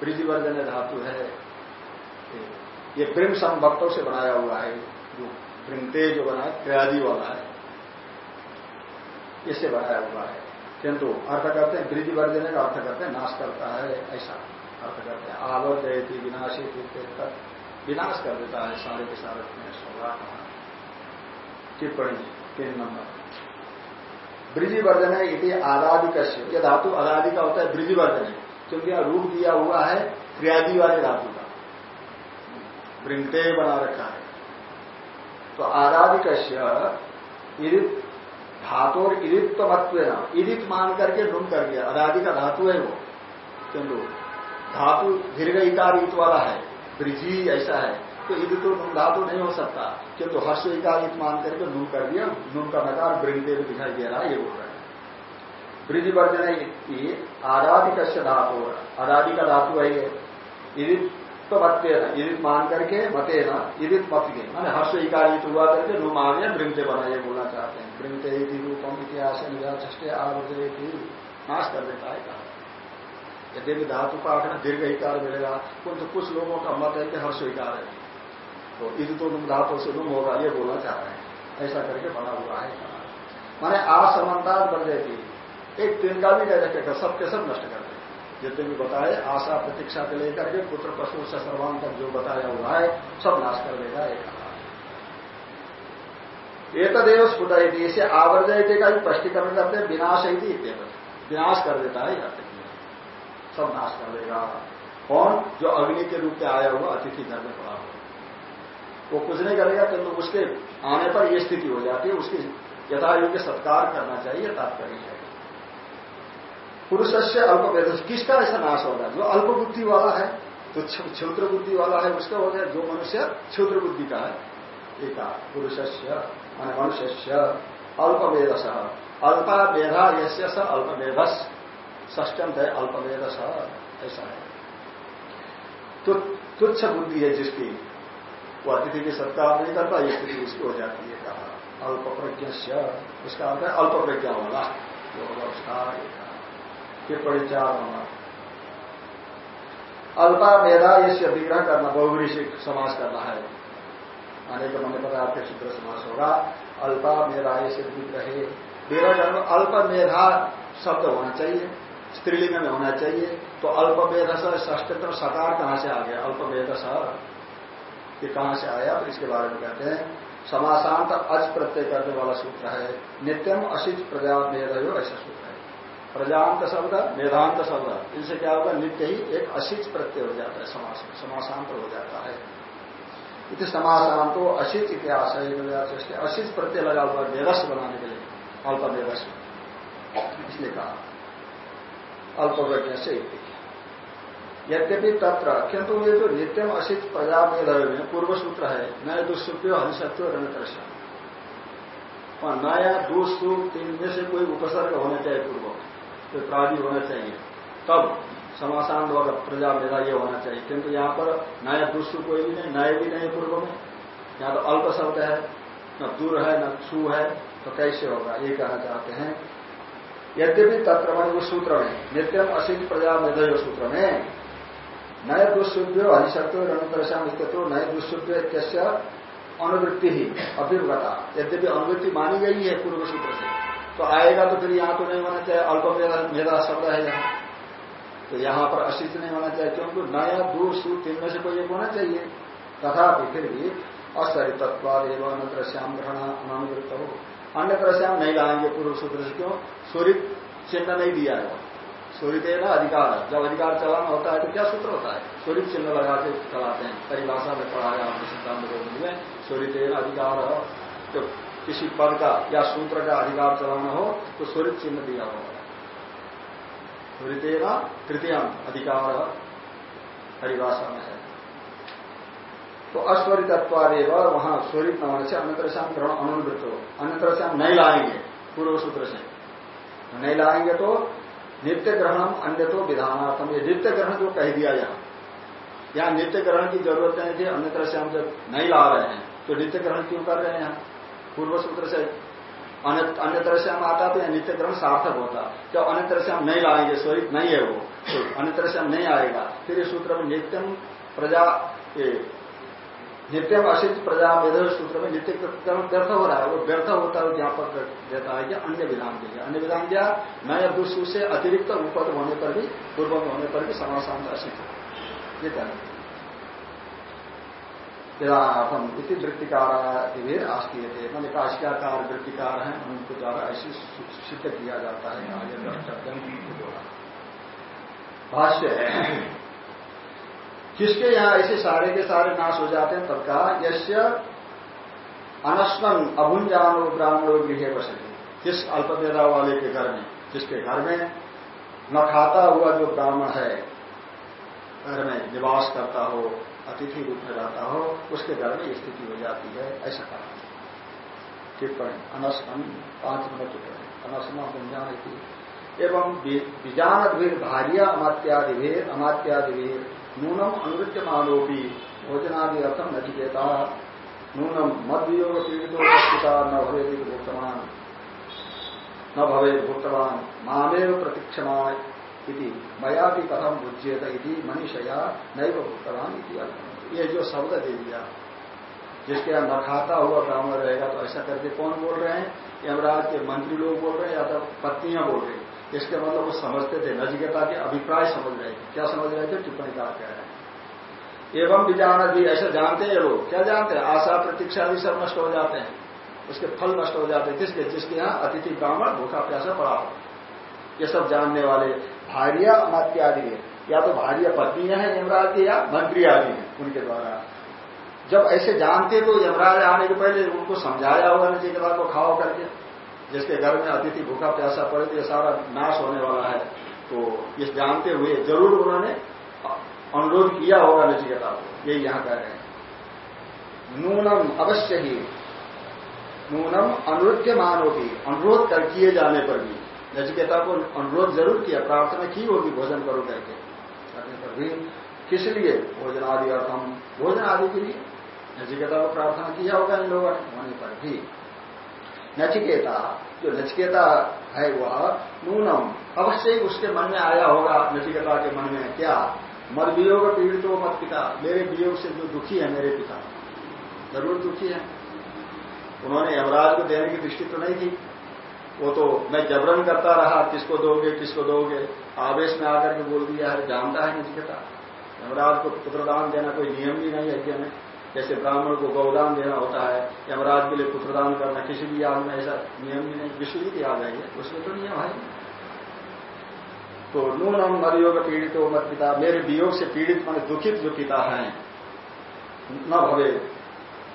ब्रिजिवर्जन धातु है। ये ब्रिम भक्तों से बनाया हुआ है। जो बृंगते जो बना है क्रियादि वाला है। इससे बनाया हुआ है। किंतु अर्थ करते हैं वृद्धि वर्जन का अर्थ करते हैं, नाश करता है, ऐसा अर्थ करते हैं। आलो जयती विनाशी विनाश कर देता है सारे के सारे में सोलह टिप्पणी तीन नंबर। ब्रिजिवर्धन है यदि आदादि कश्य यह धातु आदादि का होता है ब्रिजिवर्धन है। क्योंकि रूप दिया हुआ है क्रियादि वाले धातु का। ब्रिंगते बना रखा है। तो आदादि कश्य यदि धातु और इदित तो मत्व इदित मान करके ढूंढ कर गया अदादि का धातु है वो। किंतु धातु दीर्घ इकार वाला है। ब्रिजी ऐसा है। तो इदित तो धातु नहीं हो सकता। किंतु हर्ष इकार ईत मान करके नून कर दिया। नून का नकार ब्रिंगते भी दिखाई दे रहा है, ये बोल रहे हैं। ब्रिज वर्जन आराधि कश्य धातु आराधि का धातु है ये। इदित तो मत्ते न मान करके मते ना, इदित मत के। मैंने हर्ष इकारित हुआ करके रूम आ गया बृंगते बना ये बोलना चाहते हैं। बृंगते रूपम इतिहास निराष्टे आवर्जय नाश कर देता है कहा। यदि धातु पाठ में दीर्घ इकार मिलेगा तो कुछ लोगों का मत है कि हर्ष इकार है। तो ईद तो तुम धातु से तुम होगा ये बोलना चाह रहे हैं। ऐसा करके बना हुआ है। माने असमानता बन जाएगी। एक तिनका भी कह रखेगा सबके सब नष्ट कर देगा। जितने भी बताए, आशा, प्रतीक्षा के लेकर के पुत्र, पशु से सर्वान तक जो बताया हुआ है, सब नाश कर देगा, एक तदेव स्फुट इसे आवर्जयते का भी स्पष्टीकरण करते विनाश ही विनाश कर देता है सब नाश कर देगा। कौन? जो अग्नि के रूप में आया हुआ अतिथि घर में पड़ा वो कुछ नहीं करेगा किंतु उसके आने पर यह स्थिति हो जाती है, उसकी यथा योग्य सत्कार करना चाहिए, तात्पर्य है। पुरुष से अल्प किसका ऐसा नाश होगा? जो अल्प बुद्धि वाला है, जो क्षुद्र बुद्धि वाला है, उसका हो गया, जो मनुष्य क्षुद्र बुद्धि का है एक पुरुष से मनुष्य अल्प वेद अल्पा मेधा यश्य स अल्पमेधस ष्टम है अल्प अल्पमेध ऐसा है। तो तुच्छ बुद्धि है जिसकी। वो अतिथि की सत्कार नहीं करता, ये स्थिति उसकी हो जाती है, कहा। अल्प प्रज्ञ उसका अर्थ है अल्प प्रज्ञा होगा टिप्पणी चार होना अल्पा मेधा ये विग्रह करना बहुगुरी से समास करना है। आने के मन आपके शुद्ध समास होगा, अल्पा मेधा ये विग्रह विग्रह करना अल्प मेधा शब्द होना चाहिए, स्त्रीलिंग में होना चाहिए तो अल्प वेद ष्टतम सकार कहाँ से आ गया? अल्प वेद ये कहाँ से आया तो इसके बारे में कहते हैं। समासांत अच प्रत्यय करने वाला सूत्र है। नित्यम अशित प्रजा मेद ऐसा सूत्र है। प्रजांत शब्द, मेधांत शब्द, इनसे क्या होगा? नित्य ही एक अशिच प्रत्यय हो जाता है समास समासांत हो जाता है। इति समासांतो अशिच इतिहास है अशिच प्रत्यय लगा हुआ मेदस बनाने के लिए अल्प मेदस इसलिए कहा। अल्पज्ञ से यद्यपि तत्र किंतु ये जो नित्यम असित प्रजा में पूर्व सूत्र है नए दुष्सुप्यो हंसत्व रणतरसा और नया दुष्सुप तीन में से कोई उपसर्ग होना चाहिए पूर्व कोई प्राणी होना चाहिए। तब समासान द्वारा प्रजा मेधा ये होना चाहिए। किंतु यहाँ पर नया दुष्सु कोई भी नहीं, नए भी नहीं पूर्व में। यहाँ तो अल्प शब्द है, न दूर है, न सु है तो कैसे होगा? ये कहना चाहते हैं। यद्यपि तत्र उस सूत्र में, नित्यम असित प्रजा मेधय सूत्र में नए दुष्सुभ्यो हरिशक्तो रणतरश्याम स्थितो नए दुष्सुभ्य कैसे अनुवृत्ति ही अभिवगता यद्यपि अनुवृत्ति मानी गई है पूर्व सूत्र से तो आएगा तो फिर यहाँ तो नहीं होना चाहिए, अल्प मेधा शब्द है यहाँ। तो यहाँ पर असित नहीं होना चाहिए, क्योंकि नया, दूर सु तीन में से कोई एक होना चाहिए। तथापि फिर भी असरितत्वाद एवं अनंतर श्याम ग्रहण अनानुवृत्त हो अन्य हम नहीं लाएँगे पूर्व सूत्र से क्यों? सूर्य चिन्ह नहीं दिया है। सूर्य ना अधिकार जब अधिकार चलाना होता है तो क्या सूत्र होता है? सूर्य चिन्ह लगा के चलाते हैं। परिभाषा में पढ़ाया आपने सिद्धांत रोग में। सूर्य अधिकार हो। तो किसी पद का या सूत्र का अधिकार चलाना हो तो सूर्य चिन्ह दिया होगा सूर्य तृतीय अधिकार परिभाषा में है। तो अस्वरितत्वादेव, वहाँ स्वरित न होने से अन्य श्याम ग्रहण अनुवृत्त हो। अन्य से नहीं लाएँगे, पूर्व सूत्र से। नहीं लाएँगे तो नित्य ग्रहण अन्य तो विधानार्थम। ये नित्य ग्रहण जो कह दिया यहाँ यहाँ नित्य ग्रहण की ज़रूरत नहीं थी अन्य तरह से हम जब नहीं ला रहे हैं तो नित्य ग्रहण क्यों कर रहे हैं यहाँ? पूर्व सूत्र से अन्य तरह से हम आता तो नित्य ग्रहण सार्थक होता। जब अन्य तरह से हम नहीं लाएँगे स्वरित नहीं है वो। तो अन्य तरह से हम नहीं आएगा। फिर इस सूत्र में नित्यम प्रजा नित्यम असित प्रजा वेद सूत्र में नित्य व्यर्थ हो रहा है, वो व्यर्थ होता है ज्ञापक देता है कि अन्य विधान के लिए। अन्य विधान क्या? नए दुष्सु से अतिरिक्त उपद होने पर भी पूर्व होने पर भी समासांत असित ये कहना वेदार्थम इति वृत्तिकार आस्तीय थे मैंने काशिकाकार वृत्तिकार हैं, उनके द्वारा ऐसी सिद्ध किया जाता है, आगे भाष्य है। किसके यहाँ ऐसे सारे के सारे नाश हो जाते हैं, तब कहा यश्य अनस्वन अभुंजानो ब्राह्मणों गृह बसते किस अल्पवेदा वाले के घर में, जिसके घर में न खाता हुआ जो ब्राह्मण है, घर में निवास करता हो, अतिथि रूप में रहता हो, उसके घर में स्थिति हो जाती है, ऐसा कहा। टिप्पणी अनस्वन पाँच मिनट टिप्पणी अनस्वन गुंजान एवं बीजान भारिया अमात्यादि अमात्यादि नूनम अनुवृत्य मानोपी भोजनादि अर्थम नचिकेता नूनम मद वियोग पीड़ितो न भवे भुक्तमान न भवे भुक्तवान। मामेव प्रतीक्षमा मया भी कथम इति मनीषया नैव भुक्तवान ये जो शब्द दे दिया जिसके यहाँ न खाता हुआ ब्राह्मण रहेगा तो ऐसा करके कौन बोल रहे हैं? यमराज के मंत्री लोग बोल रहे हैं या तो पत्नियाँ बोल रही इसके मतलब वो समझते थे। नजिकता के अभिप्राय समझ रहे थे। क्या समझ रहे थे? टिप्पणी का कह रहे हैं? एवं भी जाना भी ऐसा जानते हैं लोग। क्या जानते हैं? आशा, प्रतीक्षा भी सब नष्ट हो जाते हैं। उसके फल नष्ट हो जाते हैं। किसके? जिसके यहाँ अतिथि ब्राह्मण भूखा प्यासा पड़ा हो। ये सब जानने वाले भार्य अमात्यादि या तो भार्य पत्नी है, यमराज की या मंत्री आदि है उनके द्वारा। जब ऐसे जानते तो यमराज आने के पहले उनको समझाया होगा नचिकेता को खाओ करके। जिसके घर में अतिथि भूखा प्यासा पड़े तो ये सारा नाश होने वाला है। तो ये जानते हुए ज़रूर उन्होंने अनुरोध किया होगा नचिकेता को ये यहाँ कह रहे हैं। नूनम अवश्य ही। नूनम अनुरुद्ध मानो भी अनुरोध कर किए जाने पर भी। नचिकेता को अनुरोध ज़रूर किया। प्रार्थना की होगी भोजन करो करके। करने पर भी किस लिए? भोजन आदि अर्थम। भोजन आदि के लिए नचिकेता को प्रार्थना किया होगा इन लोगों ने। होने पर भी। नचिकेता। जो नचिकेता है वह नूनम। अवश्य उसके मन में आया होगा, नचिकेता के मन में, क्या? मत वियोग पीड़ित हो मत पिता। मेरे वियोग से जो दुखी है मेरे पिता। ज़रूर दुखी है। उन्होंने यमराज को देने की दृष्टि तो नहीं थी। वो तो मैं जबरन करता रहा, किसको दोगे किसको दोगे? आवेश में आकर के बोल दिया है जानता है नचिकेता। यमराज को पुत्रदान देना कोई नियम भी नहीं है यज्ञ में? जैसे ब्राह्मण को गौदान देना होता है यमराज के लिए पुत्रदान करना, किसी भी याद में ऐसा नियम भी नहीं विश्वजीत याद आई है उसमें तो नियम है। तो नूनम मरियोग पीड़ित हो मत पिता मेरे वियोग से पीड़ित मान दुखित जो पिता है, न भवे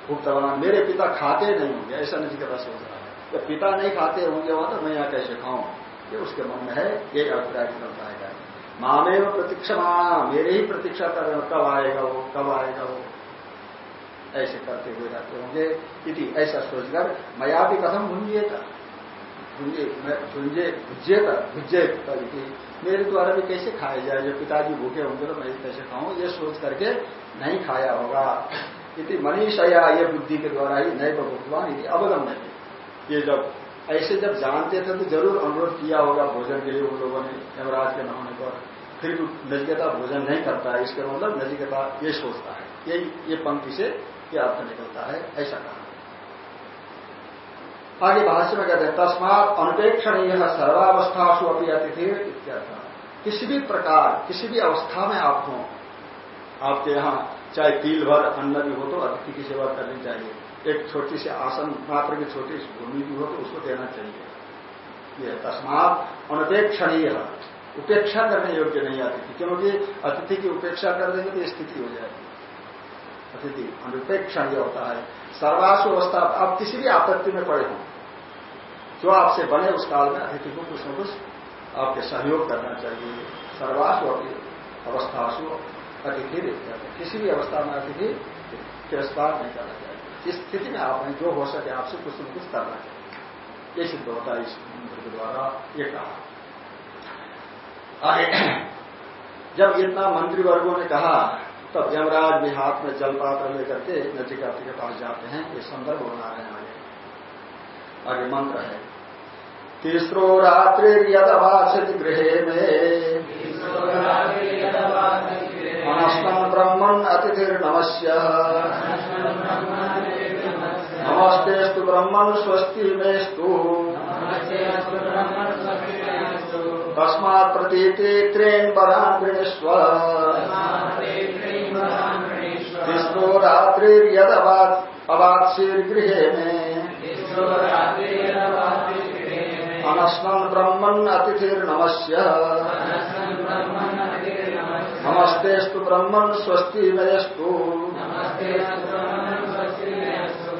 भुगतवान मेरे पिता खाते नहीं होंगे, ऐसा नचिकेता सोच रहा है। जब पिता नहीं खाते होंगे वहाँ तो मैं यहाँ कैसे खाऊं? ये उसके मन में है, ये अभिप्राय निकलता है मामेव प्रतीक्षा मेरे ही प्रतीक्षा कर रहे कब आएगा वो, कब आएगा वो? ऐसे करते हुए रहते होंगे इति ऐसा सोचकर मया भी कथम भुंजिएगा भुंजे भुजेता भुजे मेरे द्वारा भी कैसे खाया जाए? जब पिताजी भूखे होंगे तो मैं कैसे खाऊं? ये सोच करके नहीं खाया होगा। इति मनीषया ये बुद्धि के द्वारा ही नए भगवान यदि अवगम ये जब, ऐसे जब जानते थे तो ज़रूर अनुरोध किया होगा भोजन के लिए उन लोगों ने, यमराज के न होने पर। फिर नजिकता भोजन नहीं करता है। इसके मतलब नजिकता ये सोचता है। ये ये पंक्ति से ये अर्थ निकलता है, ऐसा कहा। आगे भाष्य में कहते हैं, तस्मात अनपेक्षणीय सर्वावस्थासु अपनी अतिथि इत्यर्थ। किसी भी प्रकार, किसी भी अवस्था में आप हो, आपके यहाँ चाहे कील भर अन्न भी हो तो अतिथि की सेवा करनी चाहिए। एक छोटी सी आसन, मात्र की छोटी सी भूमि भी हो तो उसको देना चाहिए। यह तस्मात अनपेक्षणीय। उपेक्षा करने योग्य नहीं अतिथि, क्योंकि अतिथि की उपेक्षा कर देंगे तो स्थिति हो जाएगी। अतिथि अनुपेक्षणीय होता है, सर्वासु अवस्था, आप किसी भी आपत्ति में पड़े हों, जो आपसे बने उस काल में अतिथि को कुछ न कुछ आपके सहयोग करना चाहिए। सर्वासु अवस्थासु अतिथि किसी भी अवस्था में अतिथि तिरस्कार नहीं करना चाहिए। इस स्थिति में आपने जो हो सके आपसे कुछ न कुछ करना चाहिए। ये सिद्ध होता है इस मंत्र के द्वारा, ये कहा। आगे, जब इतना मंत्रीवर्गों ने कहा तब जमराज भी हाथ में जलपात्र लेकर के नचिकाती के पास जाते हैं। ये संदर्भ बना रहे हैं आगे आगे मंत्र है। तीसरो रात्रि यदवासित गृह में। मनस्कम ब्रह्मण अतिथिर्नमस्य। नमस्तेस्तु ब्रह्मण स्वस्ति मेस्तु तस्मात् प्रतीति त्रेन गृणस्व। विष्णु रात्रिर्यद अवात्सीर्गृह में। अनस्मन ब्रह्मण अतिथिर्नमस्य। नमस्तेस्तु ब्रह्मण स्वस्ति मयस्तु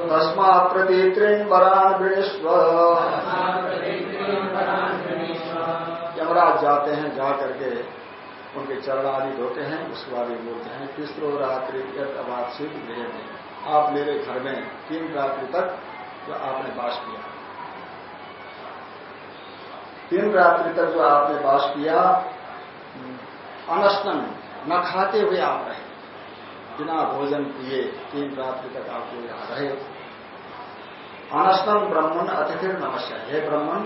तस्मात् प्रतीत्रीन वरान गृणस्व यमराज जाते हैं जा करके उनके चरण आदि धोते हैं, उसके बाद बोलते हैं तीसरो रात्रि अबाद सिद्ध गृह आप मेरे घर में तीन रात्रि तक जो आपने वास किया। तीन रात्रि तक जो आपने वास किया अनशन न खाते हुए आप रहे। बिना भोजन किए तीन रात्रि तक आप जो यहाँ रहे। अनशन ब्रह्मण अतिथि नमस्या हे ब्राह्मण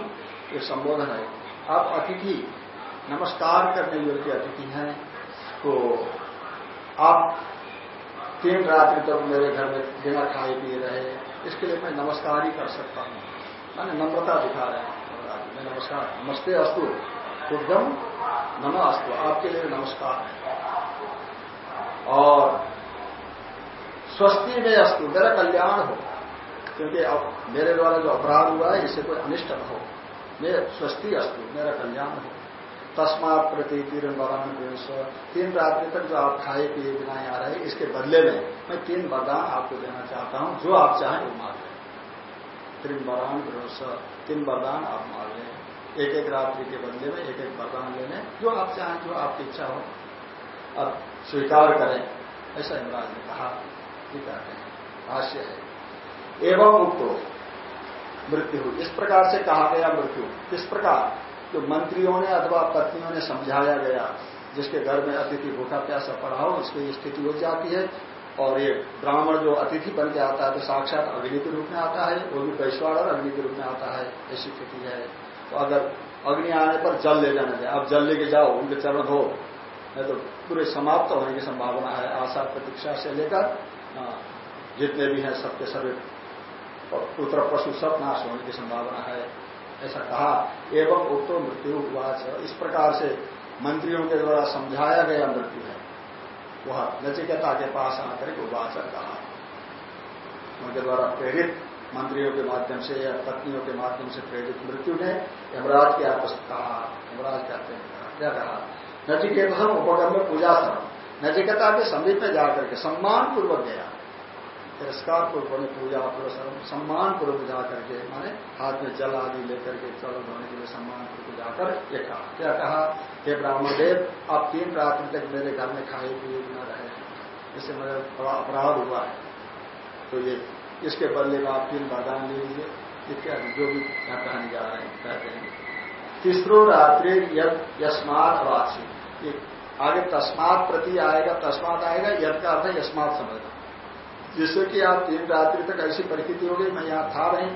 ये संबोधन है। आप अतिथि नमस्कार करने योग्य अतिथि हैं। तो आप तीन रात्रि तक तो मेरे घर में बिना खाए पिए रहे, इसके लिए मैं नमस्कार ही कर सकता हूँ। मैंने नम्रता दिखा रहे हैं। मैं नमस्कार, नमस्ते अस्तु। उद्गम नम अस्तु आपके लिए नमस्कार। है और स्वस्ति में अस्तु, मेरा कल्याण हो। क्योंकि अब मेरे द्वारा जो अपराध हुआ है इससे कोई अनिष्ट न हो। मेरे स्वस्ति अस्तु, मेरा कल्याण हो। तस्मात प्रति तीन वरदान तीन रात्रि तक जो आप खाए, पिए बिना आ रहे, इसके बदले में मैं तीन वरदान आपको देना चाहता हूँ, जो आप चाहें वो मार लें। तीन वरदान तीन वरदान आप मार लें। एक एक रात्रि के बदले में एक एक वरदान लेने जो आप चाहें, जो आपकी इच्छा हो। अब स्वीकार करें, ऐसा इमराज ने कहा। ये कहते हैं भाष्य है। एवं मुक्तो मृत्यु। इस प्रकार से कहा गया मृत्यु। किस प्रकार? जो मंत्रियों ने अथवा पत्नियों ने समझाया गया, जिसके घर में अतिथि भूखा प्यासा पड़ा हो उसकी स्थिति हो जाती है। और ये ब्राह्मण जो अतिथि बन के आता है तो साक्षात अग्नि के रूप में आता है, वो भी वैश्वाड़ और अग्नि के रूप में आता है, ऐसी स्थिति है। तो अगर अग्नि आने पर जल ले जाना चाहिए आप जल लेके जाओ, उनके चरण हो नहीं तो पूरे समाप्त होने की संभावना है, आशा प्रतीक्षा से लेकर जितने भी हैं, सबके सभी पुत्र पशु सब नाश होने की संभावना है। ऐसा कहा। एवं उक्तो मृत्यु उवाच। इस प्रकार से मंत्रियों के द्वारा समझाया गया मृत्यु है। वह नचिकता के पास आकर के उवाचक कहा। उनके द्वारा प्रेरित मंत्रियों के माध्यम से या पत्नियों के माध्यम से प्रेरित मृत्यु ने यमराज के आपस कहा। यमराज कहते हैं क्या कहा? नचिकेत हम उपगम में पूजा शरण नचिकेता के समीप में जाकर के सम्मान पूर्वक गया। तिरस्कार पूर्वक ने पूजा पूर्व सम्मान पूर्वक जाकर के, माने हाथ में जल आदि लेकर के चल धोने के लिए सम्मान पूर्वक जाकर ये कहा। क्या कहा? हे ब्राह्मण देव आप तीन रात्रि तक मेरे घर में खाए पिए न रहे इससे मेरा बड़ा अपराध हुआ है। तो ये इसके बदले में आप तीन वरदान ले लीजिए। इत्यादि जो भी यहाँ कहने जा रहे हैं कहते हैं। तीसरो रात्रि यस्मात अवासी। आगे तस्मात प्रति आएगा, तस्मात आएगा, यद का अर्थ यस्मात समझना। जिससे कि आप तीन रात्रि तक ऐसी परिस्थिति हो गई मैं यहाँ था नहीं,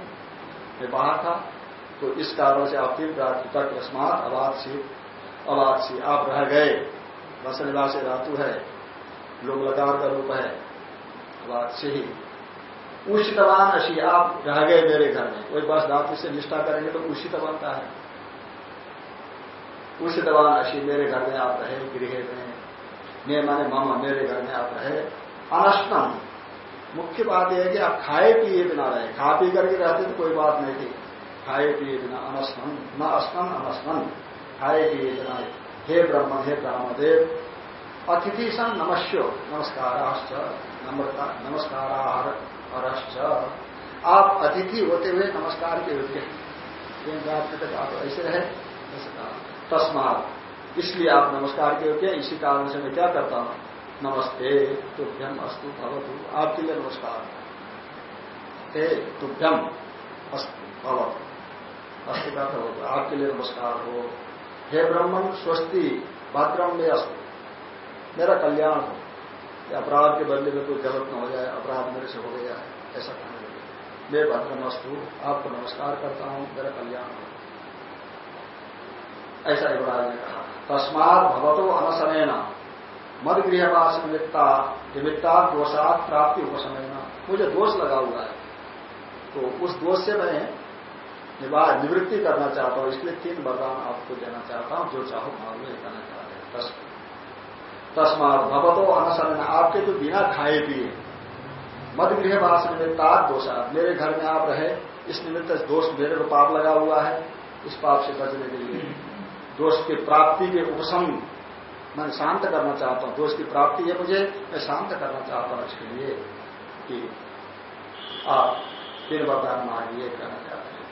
मैं बाहर था तो इस कारण से आप तीन रात्रि तक अस्मात अवादसी अवादसी आप रह गए। बस निवासी धातु है, लोग लगार का रूप है अवादसी ही। उषितवान अशी आप रह गए मेरे घर में। कोई बस धातु से निष्ठा करेंगे तो उषित बनता है। उषितवान अशी मेरे घर में आप रहे, गृह में, मैं माने मामा मेरे घर में आप रहे अनष्टम मुख्य बात यह है कि आप खाए पिए बिना रहे। खा पी करके रहते तो कोई बात नहीं थी। खाए पिए बिना अनस्मन, न अस्मन, अनस्मन। खाए पिए बिना हे ब्रह्म, हे ब्रह्मदेव। अतिथि सन नमस्यो। नमस्काराश्च। नमस्कार आप अतिथि होते हुए नमस्कार के तीन रात तक आप ऐसे रहे। तस्मात। इसलिए आप नमस्कार के योग्य इसी कारण से मैं क्या करता हूँ? नमस्ते तुभ्यम अस्तु, भवतु। आपके लिए नमस्कार। हे तुभ्यम अस्तु, भवत। अस्तु का भवतु आपके लिए नमस्कार हो। हे ब्रह्मन स्वस्ति भद्रम में अस्तु। मेरा कल्याण हो। अपराध के बदले में कोई गलत न हो जाए। अपराध मेरे से हो गया है। ऐसा कहने लगे। मैं भद्रम अस्तु आपको नमस्कार करता हूँ। मेरा कल्याण हो। ऐसा युवराज ने कहा। तस्मात भवतो अनशनेना मद गृहवास निमित्ता निमित्ता दोषात प्राप्ति उपसमयना मुझे दोष लगा हुआ है तो उस दोष से मैं निवृत्ति करना चाहता हूँ। इसलिए तीन वरदान आपको देना चाहता हूँ, जो चाहो मांग में कहना चाहते हैं। तस्मात भगवतो अनशन आपके जो बिना खाए पिए। मद गृहवास निमित्ता दोषा मेरे घर में आप रहे, इस निमित्त दोष मेरे को पाप लगा हुआ है, इस पाप से बचने के लिए। दोष की प्राप्ति के उपसम मैं शांत करना चाहता हूँ दोष की प्राप्ति है मुझे, मैं शांत करना चाहता हूँ इसके लिए कि आप तीन वरदान मांगिए कहना चाहते हैं।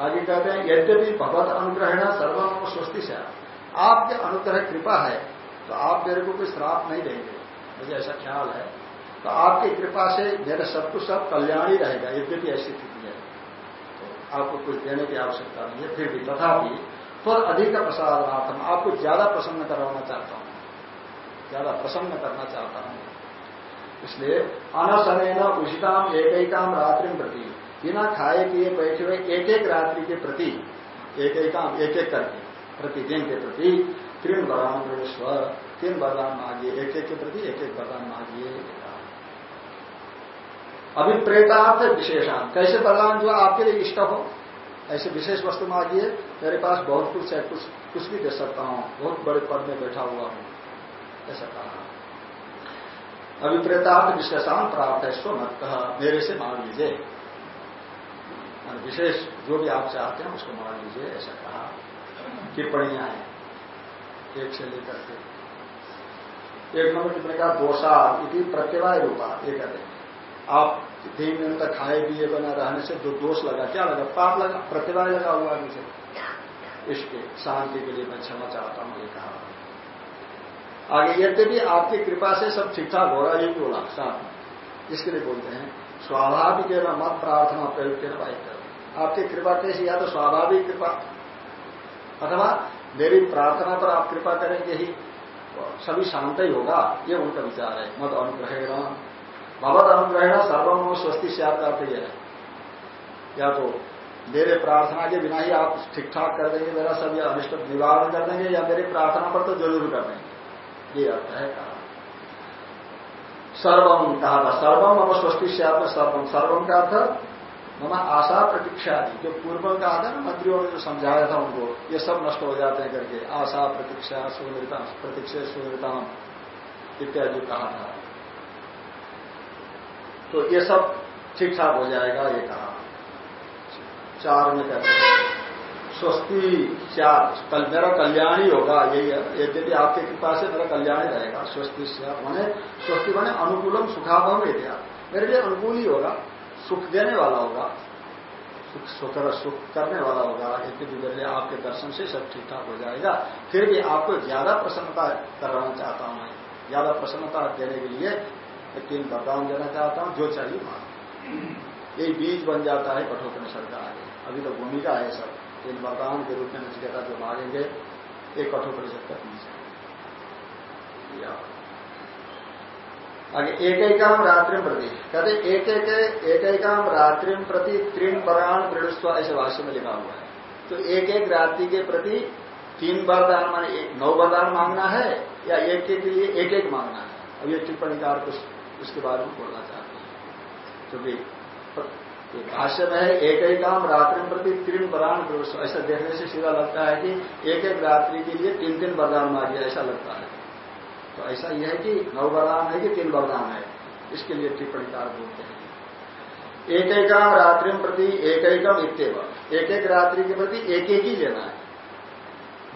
आगे कहते हैं, यद्यपि भगवत अनुग्रह सर्वम स्वस्ति से आपके अनुग्रह कृपा है तो आप मेरे को कोई श्राप नहीं देंगे। मुझे ऐसा ख्याल है। तो आपकी कृपा से मेरा सब कुछ सब कल्याण ही रहेगा, यद्यपि ऐसी स्थिति है। तो आपको कुछ देने की आवश्यकता नहीं है, फिर भी तथापि तो अधिक प्रसादनाथम आपको ज़्यादा प्रसन्न करवाना चाहता हूँ। ज़्यादा प्रसन्न करना चाहता हूँ। इसलिए अनशन उचिताम एक एक रात्रि प्रति। बिना खाए पिए बैठे हुए एक एक रात्रि के प्रति एक एक काम एक एक करके, प्रतिदिन के प्रति तीन वरदान स्व तीन वरदान मांगिए एक एक के प्रति एक एक वरदान मांगिए अभिप्रेतार्थ विशेषांत कैसे वरदान जो आपके लिए इष्ट हो? ऐसे विशेष वस्तु मांगिए मेरे पास बहुत कुछ है, कुछ कुछ भी दे सकता हूँ। बहुत बड़े पद में बैठा हुआ हूँ। ऐसा कहा। अभिप्रेतार्थ विशेषांत प्राप्त है स्व मत कहा। मेरे से मांग लीजिए। विशेष जो भी आप चाहते हैं उसको मांग लीजिए, ऐसा कहा। टिप्पणियाँ हैं। एक से लेकर के। एक नंबर टिप्पणी का दोषा इति प्रत्यवाय रूपा। ये कहते हैं। आप तीन दिन तक खाए, पिए, बना रहने से जो दोष लगा, क्या लगा? पाप लगा प्रतिभा लगा हुआ मुझे। इसके शांति के लिए मैं क्षमा चाहता हूँ, ये कहा। आगे यद्यपि आपकी कृपा से सब ठीक ठाक हो रहा है, ये बोला साथ इसके लिए बोलते हैं, स्वाभाविक मत प्रार्थना प्रयोग के वाक्य आपकी कृपा कैसी? या तो स्वाभाविक कृपा, अथवा मेरी प्रार्थना पर आप कृपा करेंगे ही सभी शांत ही होगा, ये उनका विचार है। मत अनुग्रहण भगवत अनुग्रहण सर्वम स्वस्ति से आपका अर्थ यह है या तो मेरे प्रार्थना के बिना ही आप ठीक ठाक कर देंगे, मेरा सब सभी अनिष्ट निवारण कर देंगे, या मेरी प्रार्थना पर तो ज़रूर कर देंगे। ये अर्थ है कहा। सर्वम कहा था सर्वम मम स्वस्ति से आपने सर्वम सर्वम का अर्थ, मम आशा प्रतीक्षा आदि जो पूर्व का आता ना, मंत्रियों ने जो समझाया था उनको, ये सब नष्ट हो जाते हैं करके, आशा प्रतीक्षा सुनिता प्रतीक्षा सुनिता इत्यादि कहा था। तो ये सब ठीक ठाक हो जाएगा, ये कहा। चार में कहते हैं, स्वस्ति चार कल मेरा कल्याण ही होगा यही यद्यपि आपके कृपा से मेरा कल्याण ही रहेगा। स्वस्ति मैंने स्वस्ति मैंने अनुकूलम सुखाभम दिया मेरे लिए अनुकूल ही होगा, सुख देने वाला होगा। सुख सुख सुख करने वाला होगा यद्यपि मेरे लिए आपके दर्शन से सब ठीक ठाक हो जाएगा, फिर भी आपको ज़्यादा प्रसन्नता करवाना चाहता हूँ मैं। ज़्यादा प्रसन्नता देने के लिए मैं तीन वरदान देना चाहता हूँ, जो चाहिए मान यही बीज बन जाता है कठोपनिषद का आगे। अभी तो भूमिका है सब। तीन वरदान के रूप में नचिकेता जो मांगेंगे एक कठोपनिषद का बीज है। आगे एक एकाम रात्रि प्रति। कहते एक एक एक एकाम रात्रि प्रति त्रीन वराण दृढ़स्व, ऐसे भाष्य में लिखा हुआ है। तो एक एक रात्रि के प्रति तीन वरदान, माने नौ वरदान मांगना है या एक के लिए एक एक मांगना है? अब ये टिप्पणी कार कुछ उसके बारे में बोलना चाहते हैं। क्योंकि भाष्य में है एक एक काम रात्रि प्रति तीन वरान ऐसा देखने से सीधा लगता है कि एक एक रात्रि के लिए तीन तीन वरदान मांगिए ऐसा लगता है। तो ऐसा यह है कि नौ वरदान है कि तीन वरदान है, इसके लिए टिप्पणीकार बोलते हैं। एक एक एकम रात्रि प्रति एक एकम इतव एक एक रात्रि के प्रति एक एक ही लेना है।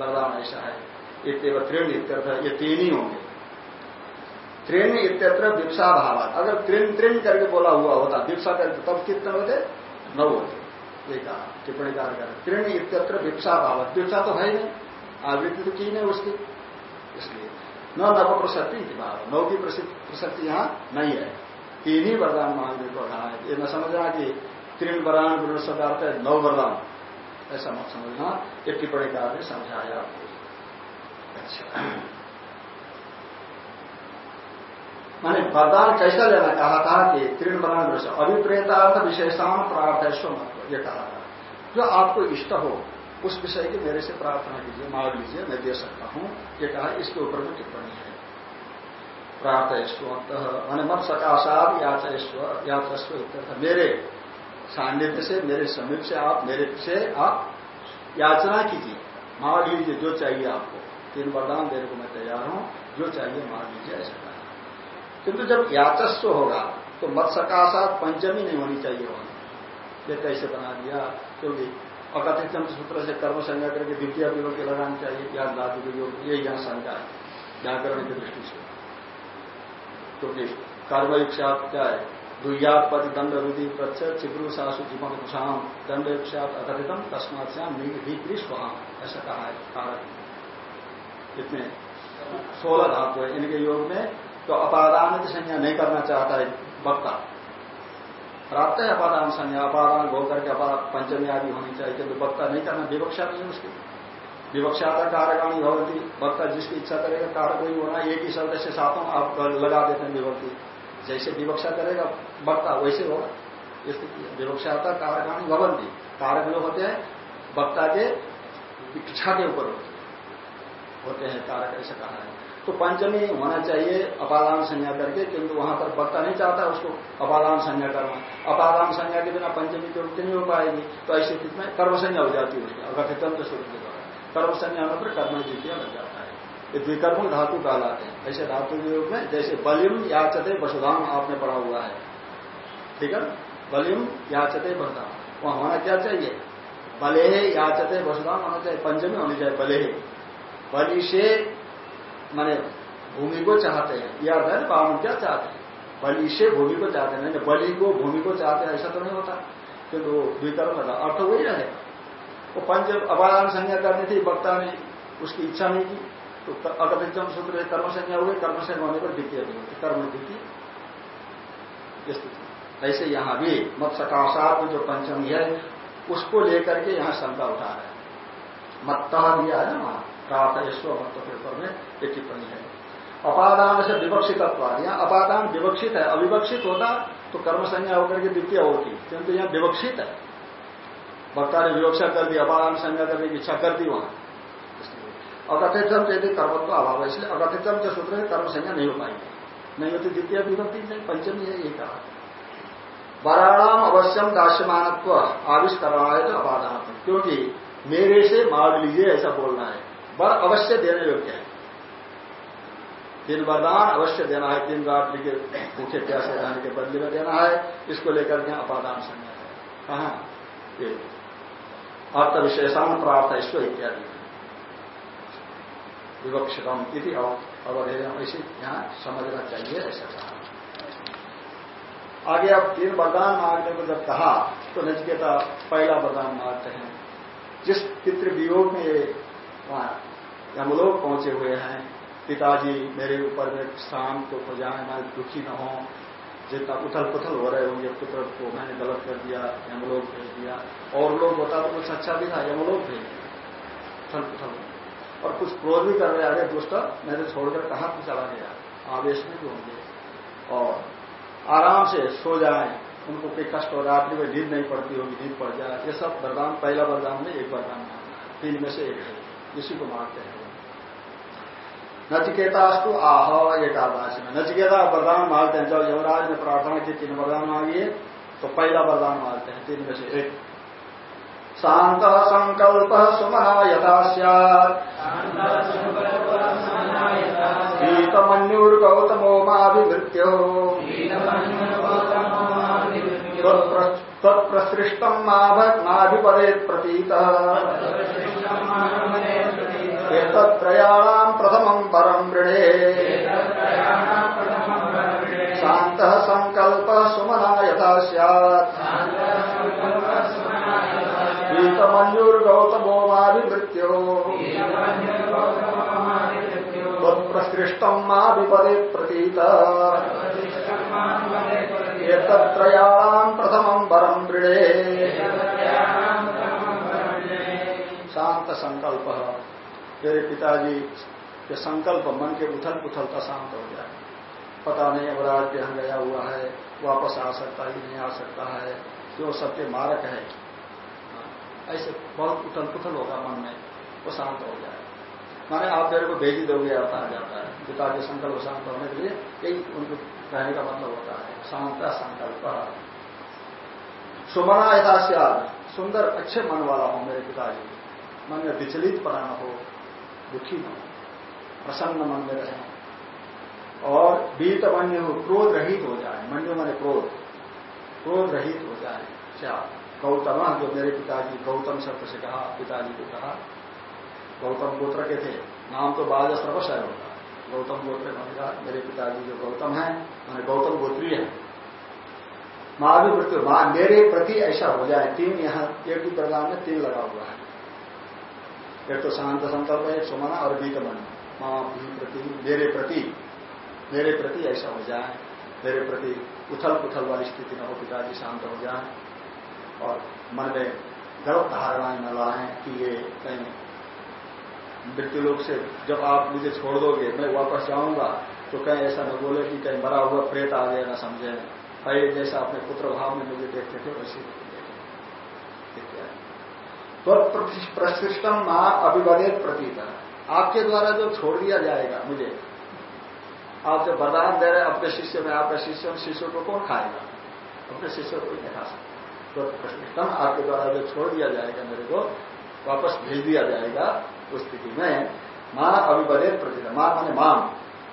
वरदान ऐसा है इतव त्रिण इत्यर्थ ये तीन ही होंगे। त्रिण इत्यत्र विप्सा भाव अगर त्रिन त्रिन करके बोला हुआ होता विप्सा करके, तब कितने होते? नौ होते। ये कहा टिप्पणीकार कर त्रिण इत्यत्र विप्सा भाव विप्सा तो है नहीं। आवृत्ति तो की नहीं उसकी। इसलिए न नव प्रसक्ति भाव। नौ की प्रसक्ति यहाँ नहीं है। तीन ही वरदान मांगने को कहा है। ये न समझना कि तीन वरदान विरोध शब्दार्थ है वरदान। ऐसा मत समझना। ये टिप्पणी का ने समझाया। अच्छा। माने वरदान कैसा लेना कहा था कि तीन वरदान विरोध अभिप्रेतार्थ विशेषतान प्रार्थेश्वर महत्व ये कहा था। जो आपको इष्ट हो, उस विषय की मेरे से प्रार्थना कीजिए मांग लीजिए, मैं दे सकता हूँ। ये कहा, इसके ऊपर में टिप्पणी है। प्रार्थयस्व मैंने मत सकाशाद याचस्व याचस्व मेरे सान्निध्य से, मेरे समीप से आप, मेरे से आप याचना कीजिए। मांग लीजिए, जो चाहिए आपको। तीन वरदान देने को मैं तैयार हूँ। जो चाहिए मांग लीजिए, ऐसा किंतु जब याचस्व होगा तो मत सकाशात पंचमी नहीं होनी चाहिए वहाँ ये कैसे बना दिया, क्योंकि अकथित सूत्र से कर्म संज्ञा करके द्वितीय विभक्ति लगानी चाहिए क्या धातु योग, ये यहाँ संज्ञा है, व्याकरण की दृष्टि से। क्योंकि कर्म युक्षात क्या है? दुयात पद दंड रुदि प्रत्यय चिप्रु सासु जीवन कुशाम दंड युक्षात अकथितम तस्मात श्याम भीतरी स्वाम ऐसा कहा है कारक इतने सोलह धातु है। इनके योग में तो अपादान की संज्ञा नहीं करना चाहता है वक्ता। प्राप्त है अपादान संज्ञा, अपादान भोग करके अपादान पंचमी आदि होनी चाहिए, किंतु वक्ता नहीं करना, विवक्षा नहीं उसकी। विवक्षाता कारकाणी भवती वक्ता जिसकी इच्छा करेगा कारक वही होना, एक ही शब्द से सातों आप लगा देते हैं विभक्ति। जैसे विवक्षा करेगा, वक्ता वैसे होगा। स्थिति विवक्षाता कारकाणी भवंती। कारक जो होते हैं, वक्ता के इच्छा के ऊपर होते हैं। कारक ऐसा कहा है। तो पंचमी होना चाहिए, अपादान संज्ञा करके, किंतु वहाँ पर वक्ता नहीं चाहता उसको अपादान संज्ञा करना। अपादान संज्ञा के बिना पंचमी की वृत्ति नहीं हो पाएगी तो ऐसी स्थिति में कर्म संज्ञा हो जाती है उसकी अगथितम तो सूर्य के द्वारा। कर्म संज्ञा होने पर कर्म द्वितीय लग जाता है। ये द्विकर्म धातु कहलाते हैं। ऐसे धातु के रूप में जैसे बलिम, याचते, वसुधाम आपने पढ़ा हुआ है। ठीक है? बलिम, याचते, वसुधाम। वहाँ होना क्या चाहिए? बले याचते, वसुधाम होना चाहिए। पंचमी होनी चाहिए बले बलि से माने भूमि को चाहते हैं यह अर्थ है पावन क्या चाहते हैं, बलि से भूमि को चाहते हैं बलि को भूमि को चाहते हैं, ऐसा तो नहीं होता। किंतु द्विकर्म था, अर्थ वही रहेगा। वो पंच अपादान संज्ञा करनी थी वक्ता ने उसकी इच्छा नहीं की तो अकथितम सूत्र कर्म संज्ञा हुई कर्म संज्ञा होने पर द्वितीय नहीं होती, कर्म द्वितीय। ऐसे यहाँ भी मत सकाशात जो पंचमी है, उसको लेकर के यहाँ शंका उठा रहे मत्ता दिया है ना वहाँ। प्राप्त यश्व मत पेपर में एक टिप्पणी है। अपादान से विवक्षित यहाँ अपादान विवक्षित है, अविवक्षित होता तो कर्म संज्ञा होकर के द्वितीय होती। किंतु यहाँ विवक्षित है। वक्ता ने विवक्षा कर दी, अपादान संज्ञा करने की इच्छा कर दी वहाँ। अकथितम यदि कर्मत्व अभाव है, इसलिए अकथितम जो सूत्र है कर्म संज्ञा नहीं हो पाएँगे। नहीं होती द्वितीय, विभक्ति नहीं, पंचमी है ये कहा। वराणाम अवश्यम दास्यमानत्व, आविष्करणाय तो अपादान। क्योंकि मेरे से मार लीजिए, ऐसा बोलना है। वर अवश्य देने योग्य है। तीन वरदान अवश्य देना है, तीन रात्रि के मुख्य प्यासे रहने के बदले में देना है, इसको लेकर के अपादान संज्ञा है। कहा? ये। अर्थ प्राप्त ईश्वर इत्यादि। विवक्षितम इति अवधेयम ऐसे यहाँ समझना चाहिए, ऐसा कहा। आगे अब तीन वरदान मांगने को जब कहा तो नचकेता पहला वरदान मांगते हैं। जिस पितृ वियोग में वहाँ यमलोक पहुँचे हुए हैं। पिताजी मेरे ऊपर में स्थान को हो जाए, मैं दुखी न हो। जितना उथल पुथल हो रहे होंगे पुत्र को मैंने गलत कर दिया यमलोक भेज दिया। और लोग होता तो कुछ अच्छा भी था यमलोक भेज दिया। उथल पुथल और कुछ क्रोध भी कर रहे अरे दुष्ट। मैंने छोड़कर कहा तो चला गया? आवेश में भी होंगे। और आराम से सो जाए। उनको कोई कष्ट हो रात्रि में नींद नहीं पड़ती होगी, नींद पड़ जाए। ये सब वरदान, पहला वरदान में एक वरदान तीन में से एक है। इसी को मानते हैं नचिकेतास्तु आह एकादशी में नचिकेता वरदान मांगते हैं। जब यमराज ने प्रार्थना की, तीन वरदान मांगिए तो पहला वरदान मांगते हैं। तीन में से एक। शांत संकल्प सुमना यथा गीतमन्युर्गौतमो माभिवृत्यो तत्प्रसृष्टम माभिपदे प्रतीत। एतत्त्रयाणाम् प्रथमम् परम् वृणे। शान्तः सङ्कल्पः सुमना यथा स्यात्। गीतमन्युर्गौतमो माभिवृत्यो मा विपदे प्रतीत एतत्त्रयाणाम् प्रथमम् परम् वृणे। शांत तेरे पिताजी के संकल्प मन के उथल पुथलता शांत हो जाए। पता नहीं अवराज के यहाँ गया हुआ है, वापस आ सकता ही नहीं आ सकता है जो सबके मारक है। ऐसे बहुत उथल पुथल होगा मन में, वो शांत हो जाए। माने आप मेरे को भेजी दोगे अर्थ आ जाता है। पिता के संकल्प शांत होने के लिए यही उनको कहने का मतलब होता है। शांत संकल्प। सुमना यथाश्या सुंदर, अच्छे मन वाला हो मेरे पिताजी। मन में विचलित पना हो दुखी न हो, प्रसन्न मन में रहे। और बीत मन्य हो, क्रोध रहित हो जाए, मन्य मन क्रोध। क्रोध रहित हो जाए। क्या गौतम जो मेरे पिताजी, गौतम शब्द से कहा, पिताजी को कहा, गौतम गोत्र के थे। नाम तो बाज सर्वशय होता है। गौतम गोत्र का मेरे पिताजी जो गौतम है मैंने गौतम गोत्री है। माँ भी मृत्यु, माँ, मेरे प्रति ऐसा हो जाए, तीन यहाँ, एक ही प्रदान में तीन लगा हुआ है। एक तो शांत संकल्प है सुमना और बीतमन माँ भी प्रति, मेरे प्रति मेरे प्रति ऐसा हो जाए, मेरे प्रति उथल पुथल वाली स्थिति न हो, पिताजी शांत हो जाए और मन में गलत धारणाएँ न लाए कि ये कहीं मृत्यु लोग से जब आप मुझे छोड़ दोगे, मैं वापस जाऊँगा तो कहीं ऐसा न बोले कि कहीं मरा हुआ प्रेत आ गया, ना समझे। पहले जैसा अपने पुत्र भाव में मुझे देखते थे, वैसे प्रशिष्टम माँ अभिवदित प्रतीत। आपके द्वारा जो छोड़ दिया जाएगा मुझे, आप जब वरदान दे रहे अपने शिष्य में, आपका शिष्य शिष्य को कौन खाएगा? अपने शिष्य को नहीं खा सकता। तो प्रशिष्टम आपके द्वारा जो छोड़ दिया जाएगा मेरे को, वापस भेज दिया जाएगा उस स्थिति में, माँ अभिवदित प्रतीत। माँ माने माँ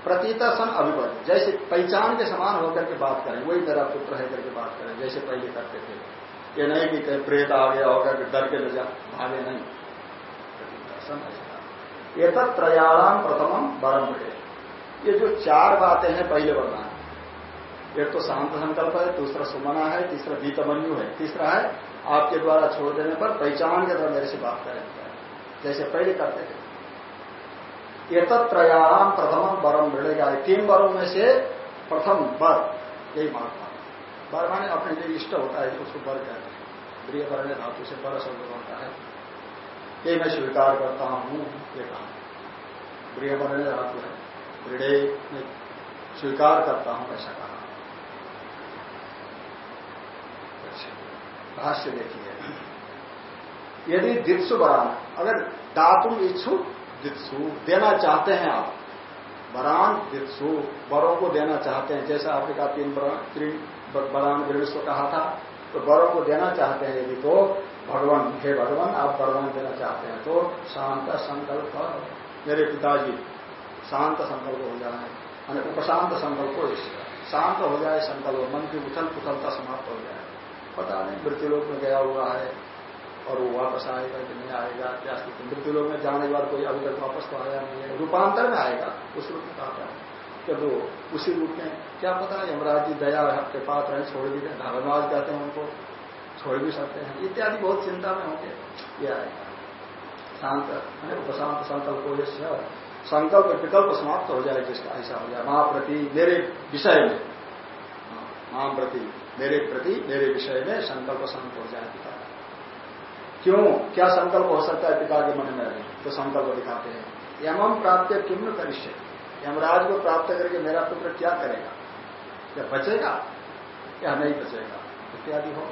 प्रतीता सन अभिवद जैसे पहचान के समान होकर के बात करें, वही मेरा पुत्र है करके बात करें, जैसे पहले करते थे। ये नहीं कि प्रेत आ गया होगा कि डर के न जा। भागे नहीं। ये तक त्रयाणाम प्रथम बरम ये जो चार बातें हैं, पहले वरदान एक तो शांत संकल्प है, दूसरा सुमना है, तीसरा बीतमन्यु है। तीसरा है, आपके द्वारा छोड़ देने पर पहचान के द्वारा मेरे से बात करें। जैसे पहले करते थे। ये त्रयाणाम प्रथम बरम मिलेगा तीन बरों में से प्रथम बर यही मानता वर माने अपने लिए इष्ट होता है, उसको वर कहते हैं। प्रिय वर्ण धातु से पर शब्द बनता है। ये मैं स्वीकार करता हूँ, ये कहा। प्रिय वर्ण धातु है। दृढ़ में स्वीकार करता हूँ, ऐसा कहा। अच्छा भाष्य देखिए। यदि दित्सु बरान, अगर दातुम इच्छु, दित्सु देना चाहते हैं आप। बरान, दित्सु बरों को देना चाहते हैं। जैसा आपने कहा, तीन बरान गृहस्व कहा था। तो बरों को देना चाहते हैं यदि तो भगवान, हे भगवान, आप वरदान देना चाहते हैं तो शांत संकल्प मेरे पिताजी, शांत संकल्प हो जाए, यानी उपशांत संकल्प हो शांत हो जाए संकल्प, मन की उथल पुथलता समाप्त हो जाए। पता नहीं मृत्यु लोक में गया हुआ है और वो वापस आएगा कि नहीं आएगा, क्या मृत्यु लोग में जाने के बाद कोई अभी तक वापस तो आया नहीं है, रूपांतर में आएगा, उस रूप में कहा है। कि वो उसी रूप में। क्या पता यमराज जी दया के पात्र रहे छोड़ भी दें, धर्मराज कहते हैं उनको, छोड़ भी सकते हैं। इत्यादि बहुत चिंता में होंगे। ये आएगा शांत उपशांत संकल्प हो। जैसे संकल्प विकल्प समाप्त हो जाए, जिसका ऐसा हो जाए। माँ प्रति मेरे विषय में। माँ प्रति मेरे प्रति मेरे विषय में संकल्प शांत हो जाए, पिता। क्यों? क्या संकल्प हो सकता है पिता के मन में? तो संकल्प दिखाते हैं। यमम प्राप्त किम न करिष्य यमराज को प्राप्त करके मेरा पुत्र क्या करेगा? क्या बचेगा? क्या नहीं बचेगा? इत्यादि हो।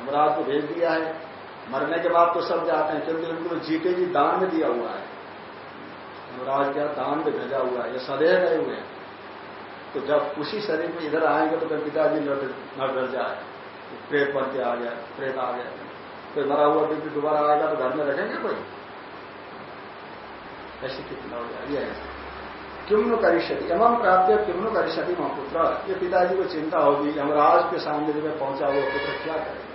यमराज को भेज दिया है। मरने के बाद तो सब जाते हैं, क्योंकि उनको जीते जी दान में दिया हुआ है। यमराज क्या दान में भेजा हुआ है? ये सदैव गए हुए हैं। तो जब उसी शरीर में इधर आएँगे तो फिर पिताजी न डर जाए। प्रेत बन के आ गया, प्रेत आ गया। कोई मरा हुआ व्यक्ति दोबारा आएगा तो घर में रखेंगे कोई? ऐसी कितना हो जाएगी, ऐसा। किम्न करिष्यति। एवं प्राप्त किम्न करिष्यति वहाँ पुत्र। ये पिताजी को चिंता होगी यमराज के सामने में पहुँचा हुआ पुत्र क्या करेगा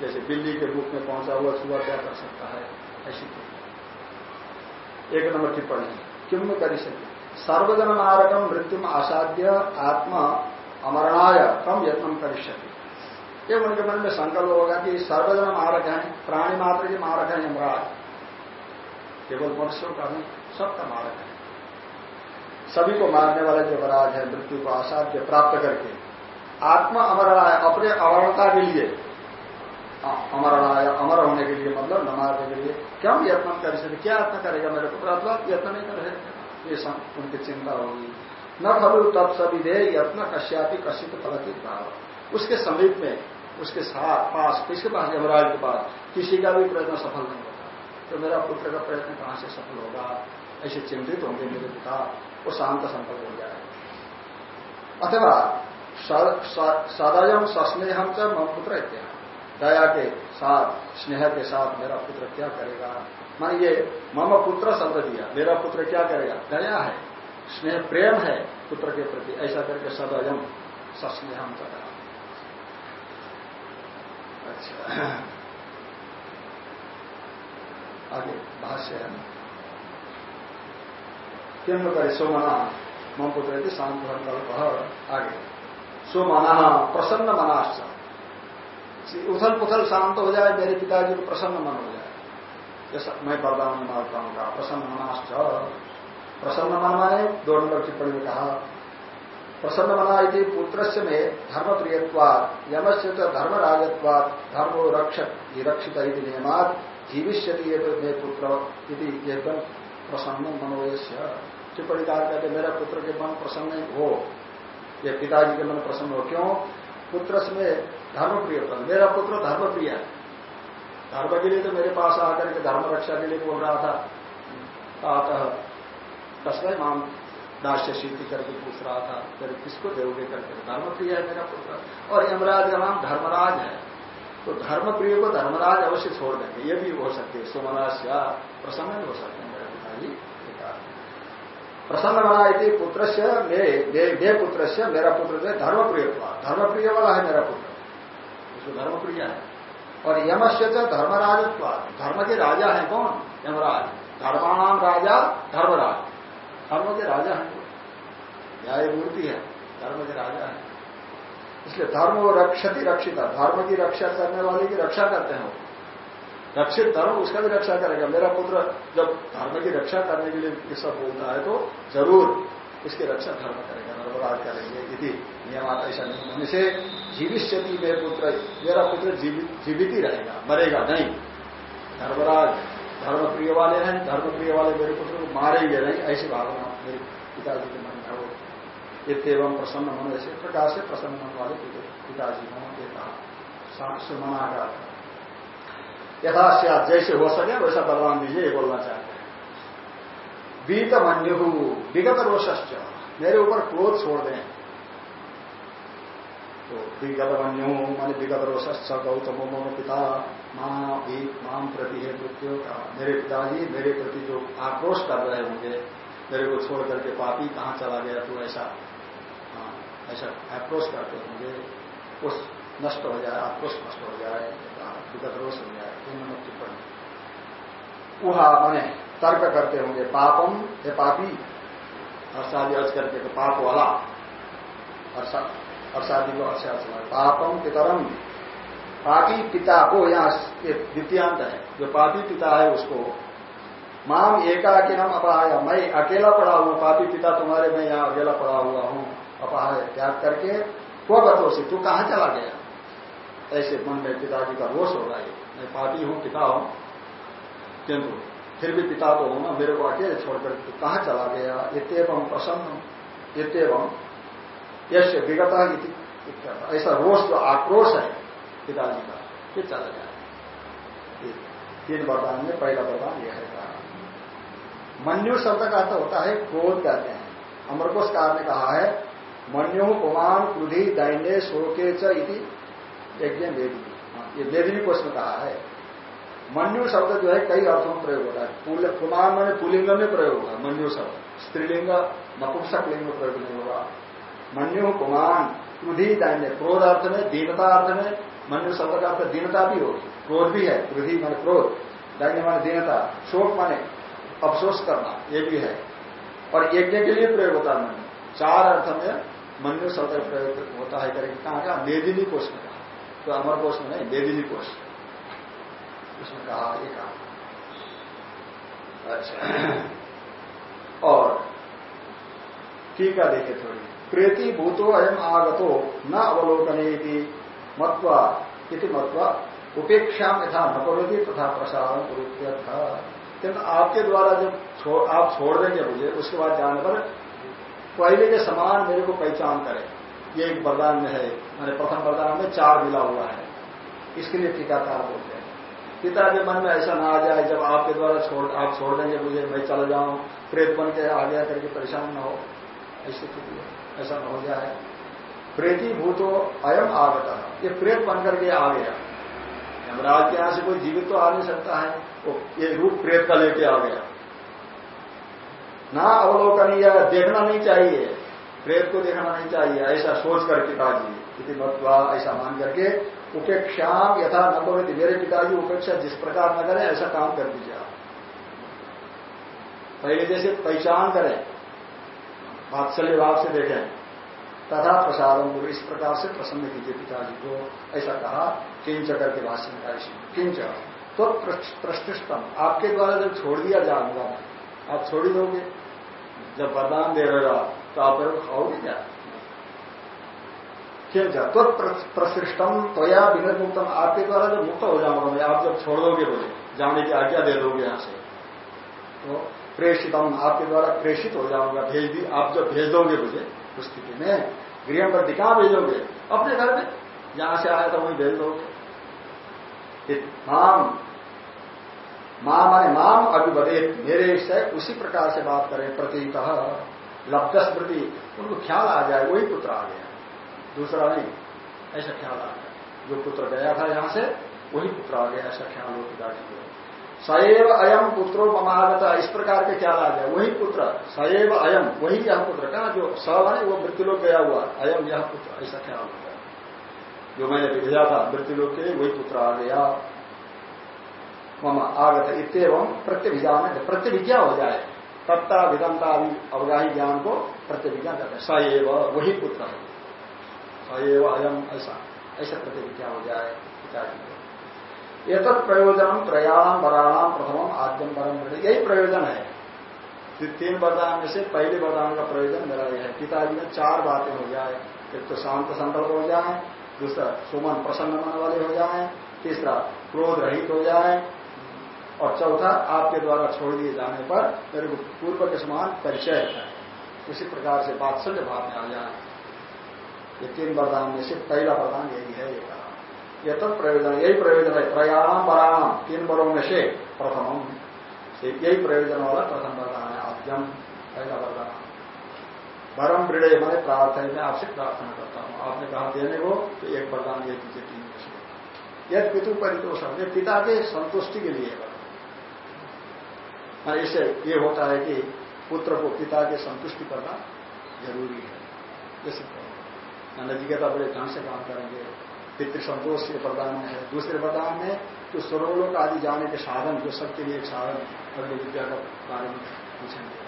जैसे बिल्ली के रूप में पहुँचा हुआ छुआ क्या कर सकता है? ऐसी एक नंबर टिप्पणी। किम्न करिष्यति। सर्वजन नारकम मृत्यु आसाध्य आत्मा अमरणाय कम यत्न करिष्यति। ये उनके मन में संकल्प होगा कि सर्वजन मारक है, प्राणी मात्र के मारक है यमराज। केवल मनुष्यों का नहीं, सबका मारक है। सभी को मारने वाला जो अपराध है, मृत्यु को असाध्य प्राप्त करके। आत्मा अमरणाय अपने अमरणता के लिए। अमरणाय अमर होने के लिए मतलब न मारने के लिए। क्यों यत्न कर सकते क्या यत्न करेगा? मेरे को अथवा यत्न नहीं कर ये उनकी चिंता होगी। न खबरू तब सभी दे यत्न कश्यापी कश्यप फलती उसके समीप में, उसके साथ पास, किसके पास यमराज के पास। किसी का भी प्रयत्न सफल नहीं होगा। तो मेरा पुत्र का प्रयत्न कहाँ से सफल होगा? ऐसे चिंतित होंगे मेरे पिता। वो शांत संकल्प हो जाए। अथवा सदयम सस्नेहम च मम पुत्र इत्या। दया के साथ, स्नेह के साथ मेरा पुत्र क्या करेगा? मान ये मम पुत्र शब्द दिया, मेरा पुत्र क्या करेगा? दया है, स्नेह प्रेम है पुत्र के प्रति, ऐसा करके सदयम सस्नेहम करा अच्छा। आगे भाष्य है। किम करे सोमना? मम पुत्र शांत संकल्प आगे। सोमना प्रसन्न मनाश्च उथल पुथल शांत हो जाए, मेरे पिताजी को प्रसन्न मन हो जाए। जैसा मैं वरदान मारता हूँ प्रसन्न मनाश्च प्रसन्न मन माने दो नंबर टिप्पणी में कहा प्रसन्न मना यदि पुत्र से में धर्म प्रियवाद यम से तो धर्म राजत्वाद धर्म रक्षक रक्षित नियमात, जीविष्यति मे पुत्र प्रसन्न मनोयस्य टिप्पणीकार कहते मेरा पुत्र के मन प्रसन्न हो, या पिताजी के मन प्रसन्न हो, क्यों? पुत्र में धर्म प्रिय मेरा पुत्र धर्म प्रिय है। धर्म के लिए तो मेरे पास आकर के धर्म रक्षा के लिए बोल रहा था। अतः तस्मय माम दास्य सिद्धि करके पूछ रहा था, फिर किसको देवगे करके? धर्म प्रिय है मेरा पुत्र। और यमराज का नाम धर्मराज है। तो धर्म प्रिय को धर्मराज अवश्य छोड़ देंगे। ये भी हो सकते हैं। सोमनाश्या प्रसन्न हो सकते हैं मेरे पिताजी। प्रसन्न बना थी पुत्र से मे पुत्र से मेरा पुत्र जो धर्म प्रिय धर्म प्रिय वाला है मेरा पुत्र। उसको धर्म प्रिय है। और यमस्य तो धर्मराज धर्म के राजा है कौन? यमराज। धर्माणाम राजा धर्मराज। धर्म के राजा है न्याय मूर्ति है। धर्म के राजा है। इसलिए धर्म रक्षति रक्षिता। धर्म की रक्षा करने वाले की रक्षा करते हैं रक्षित धर्म उसका भी रक्षा करेगा। मेरा पुत्र जब धर्म की रक्षा करने के लिए ये सब बोलता है तो ज़रूर उसकी रक्षा धर्म करेगा नर्मराज करेंगे यदि नियम ऐसा नहीं होने से जीविष्यति मेरे पुत्र, मेरा पुत्र जीवित ही रहेगा, मरेगा नहीं। धर्मराज धर्म प्रिय वाले हैं धर्म प्रिय वाले मेरे पुत्र को मारेंगे नहीं, ऐसी भावना मेरे पिताजी के मन में हो इतम प्रसन्न मन ऐसे प्रकार से प्रसन्न मन वाले पिताजी हों, ये कहा। सुमना का यथाश्या जैसे हो सके वैसा बलवान दीजिए ये बोलना चाहते हैं। बीत मन्यु विगत रोषश्च मेरे ऊपर क्रोध छोड़ दें। तो विगत मन्यु मानी विगत रोषश्च गौतम मोम पिता माँ भी माम प्रति है मृत्यु का। मेरे पिताजी मेरे प्रति जो आक्रोश कर रहे होंगे मेरे को छोड़ करके पापी कहाँ चला गया तू ऐसा? हाँ, ऐसा आक्रोश करते होंगे। उस नष्ट हो जाए आक्रोश नष्ट हो जाए। विगत रोष हो जाए तीन टिप्पणी। उहा मैंने तर्क करते होंगे, पापम हे पापी। हर्षादि अर्ज़ करके तो पाप वाला। हर्षादि को अर्ष पापम पितरम। पापी पिता को यहाँ द्वितीयांत है। जो पापी पिता है उसको, माम एकाकी नाम अपाय। मैं अकेला पड़ा हूँ पापी पिता तुम्हारे, मैं यहाँ अकेला पड़ा हुआ हूँ। अपाय त्याग करके वो बतोसी तू कहाँ चला गया? ऐसे मन में पिताजी का रोष होगा ये मैं पापी हूँ, पिता हूँ। किंतु फिर भी पिता तो हूँ ना, मेरे को अकेले छोड़कर तो कहाँ चला गया? इतम प्रसन्न इतम यश विगत ऐसा रोष जो आक्रोश है पिताजी का ये चला जाए तीन वरदान में पहला वरदान यह है। कहा मन्यु शब्द का अर्थ होता है क्रोध कहते हैं। अमरकोश कार ने कहा है, मन्यु कुमान क्रुधि दैन्य शोके च यज्ञ वेदी। ये वेदिनी कोष में कहा है। मन्यु शब्द जो है, कई अर्थों में प्रयोग होता है। कुमार मैंने पुलिंग में प्रयोग होगा, मन्यु शब्द। स्त्रीलिंग, नपुंसक लिंग में प्रयोग नहीं होगा। मन्यु कुमान क्रुधि, दैन्य। क्रोध अर्थ में, दीनता अर्थ में, मन्यु शब्द का अर्थ दीनता भी होगी क्रोध भी है, क्रुधि माने क्रोध, दैन्य माने दीनता। शोक माने अफसोस करना, ये भी है। और यज्ञ के लिए प्रयोग होता है मन्यु। चार अर्थ में मन्यु शब्द प्रयोग होता है। करेंगे कहा मेदिनी कोष में तो अमर कोष में नहीं मेदिनी कोष। उसने कहा ये कहा अच्छा। और है देखे थोड़ी। प्रेति भूतो अयम आगतो न अवलोकने की मत्वा इति मत्वा उपेक्षा यथा न करोगी तथा प्रसारण किंतु आपके द्वारा जब छो, आप छोड़ देंगे मुझे उसके बाद जाने पर पहले के समान मेरे को पहचान करें। ये एक वरदान में है मैंने प्रथम वरदान में चार मिला हुआ है। इसके लिए टीकाकार बोलते हैं। पिता के मन में ऐसा ना आ जाए, जब आपके द्वारा छोड़, आप छोड़ देंगे मुझे, मैं चला जाऊँ, प्रेत बन के आ गया करके परेशान ना हो। ऐसी स्थिति ऐसा ना हो जाए। प्रेती भूतो अयम आगता। ये प्रेत बन करके आ गया। यमराज के यहाँ से कोई जीवित तो आ नहीं सकता है। वो ये रूप प्रेत का लेके आ गया। ना अवलोकनीय, देखना नहीं चाहिए। प्रेत को देखना नहीं चाहिए। ऐसा सोच कर पिताजी मतवा ऐसा मान करके उपेक्षा यथा न करो मेरे पिताजी उपेक्षा जिस प्रकार न करें, ऐसा काम कर दीजिए आप। पहले जैसे पहचान करें वात्सल्य भाव से देखें, तथा प्रसादम गुरु, इस प्रकार से प्रसन्न कीजिए पिताजी को। ऐसा कहा, किंच करके भाषण का किंच तो प्रस्तिष्टम आपके द्वारा जब छोड़ दिया जाऊँगा आप छोड़ ही दोगे। जब वरदान दे रहे हो तो आप खाओगे क्या? किंच तो प्रसृष्टम त्वया विनय मुक्तम आपके द्वारा जब मुक्त हो जाऊँगा मैं, आप जब छोड़ दोगे बोले जाने की आज्ञा दे दोगे यहाँ से तो प्रेषितम आपके द्वारा प्रेषित हो जाऊँगा, भेज दी, आप जब भेज दोगे मुझे उस स्थिति में, गृह पर दिखा भेजोगे, अपने घर में, यहाँ से आया था वही भेज दोगे। माम माँ माने माम अभिवदे मेरे से उसी प्रकार से बात करें, प्रतीत लब्ध स्मृति उनको ख्याल आ जाए, वही पुत्र आ गया। दूसरा नहीं। ऐसा ख्याल आ गया जो पुत्र गया था यहाँ से वही पुत्र आ गया ऐसा ख्याल हो। पिताजी को सएव अयम पुत्रो ममागत। इस प्रकार के ख्याल आ गया वही पुत्र। सएव अयम वही यह पुत्र कहा जो स है वो मृत्युलोक गया हुआ। अयम यह पुत्र ऐसा ख्याल हो? गया जो मैंने भेजा था मृत्युलोक के वही पुत्र आ गया। मम आगत इतम प्रत्यभिजा में प्रत्यभिज्ञा हो जाए। तत्ता विदंता अवगाही ज्ञान को प्रत्यभिज्ञा करते सएव वही पुत्र है। अयव अयम ऐसा। ऐसा प्रतिज्ञा हो जाए पिताजी ये एक प्रयोजन त्रयाणाम वराणाम प्रथम आद्यम परम यही प्रयोजन है। तीन वरदान में से पहले वरदान का प्रयोजन मेरा यह है। पिताजी में चार बातें हो जाए। एक तो शांत संकल्प हो जाए, दूसरा सुमन प्रसन्न मन वाले हो जाए, तीसरा क्रोध रहित हो जाए, और चौथा आपके द्वारा छोड़ दिए जाने पर मेरे को पूर्व के समान परिचय है। उसी प्रकार से बात बात्सल्य भाव में आ जाए। ये तीन वरदान में से पहला वरदान यही है, ये तो प्रयोजन, यही प्रयोजन है प्रयाणम वराणम तीन वरों में से प्रथम। यही प्रयोजन वाला प्रथम वरदान है आद्यम पहला वरदान। वरम वृड़े मैंने प्रार्थना मैं आपसे प्रार्थना करता हूँ। आपने कहा देने को तो एक वरदान ये दीजिए तीन में से। यह पितु परितोषम ये पिता के संतुष्टि के लिए हाँ। इससे ये होता है कि पुत्र को पिता के संतुष्टि करना ज़रूरी है। जैसे नजिकेता बड़े ढंग से काम करेंगे। पितृ संतोष के प्रदान में है। दूसरे प्रदान में जो स्वरोलोक आदि जाने के साधन, जो सबके लिए एक साधन अग्नि विद्या का बारे में पूछेंगे।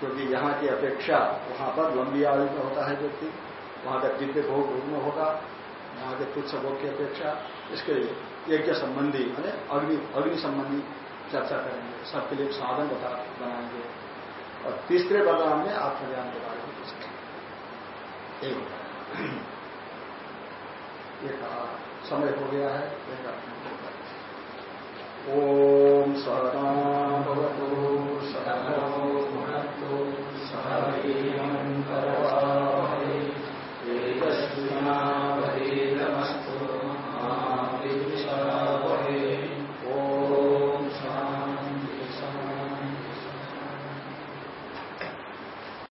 क्योंकि यहाँ की अपेक्षा वहाँ पर लंबी आयु में होता है व्यक्ति, वहाँ का दिव्य भोग में होगा, वहाँ के तुच्छ भोग की अपेक्षा, इसके लिए यज्ञ संबंधी मैंने अग्नि अग्नि संबंधी चर्चा करेंगे। सबके लिए साधन बता, बनाएँगे। और तीसरे वरदान में आत्मज्ञान के बारे ये कहा समय हो गया है। एक ओम सहना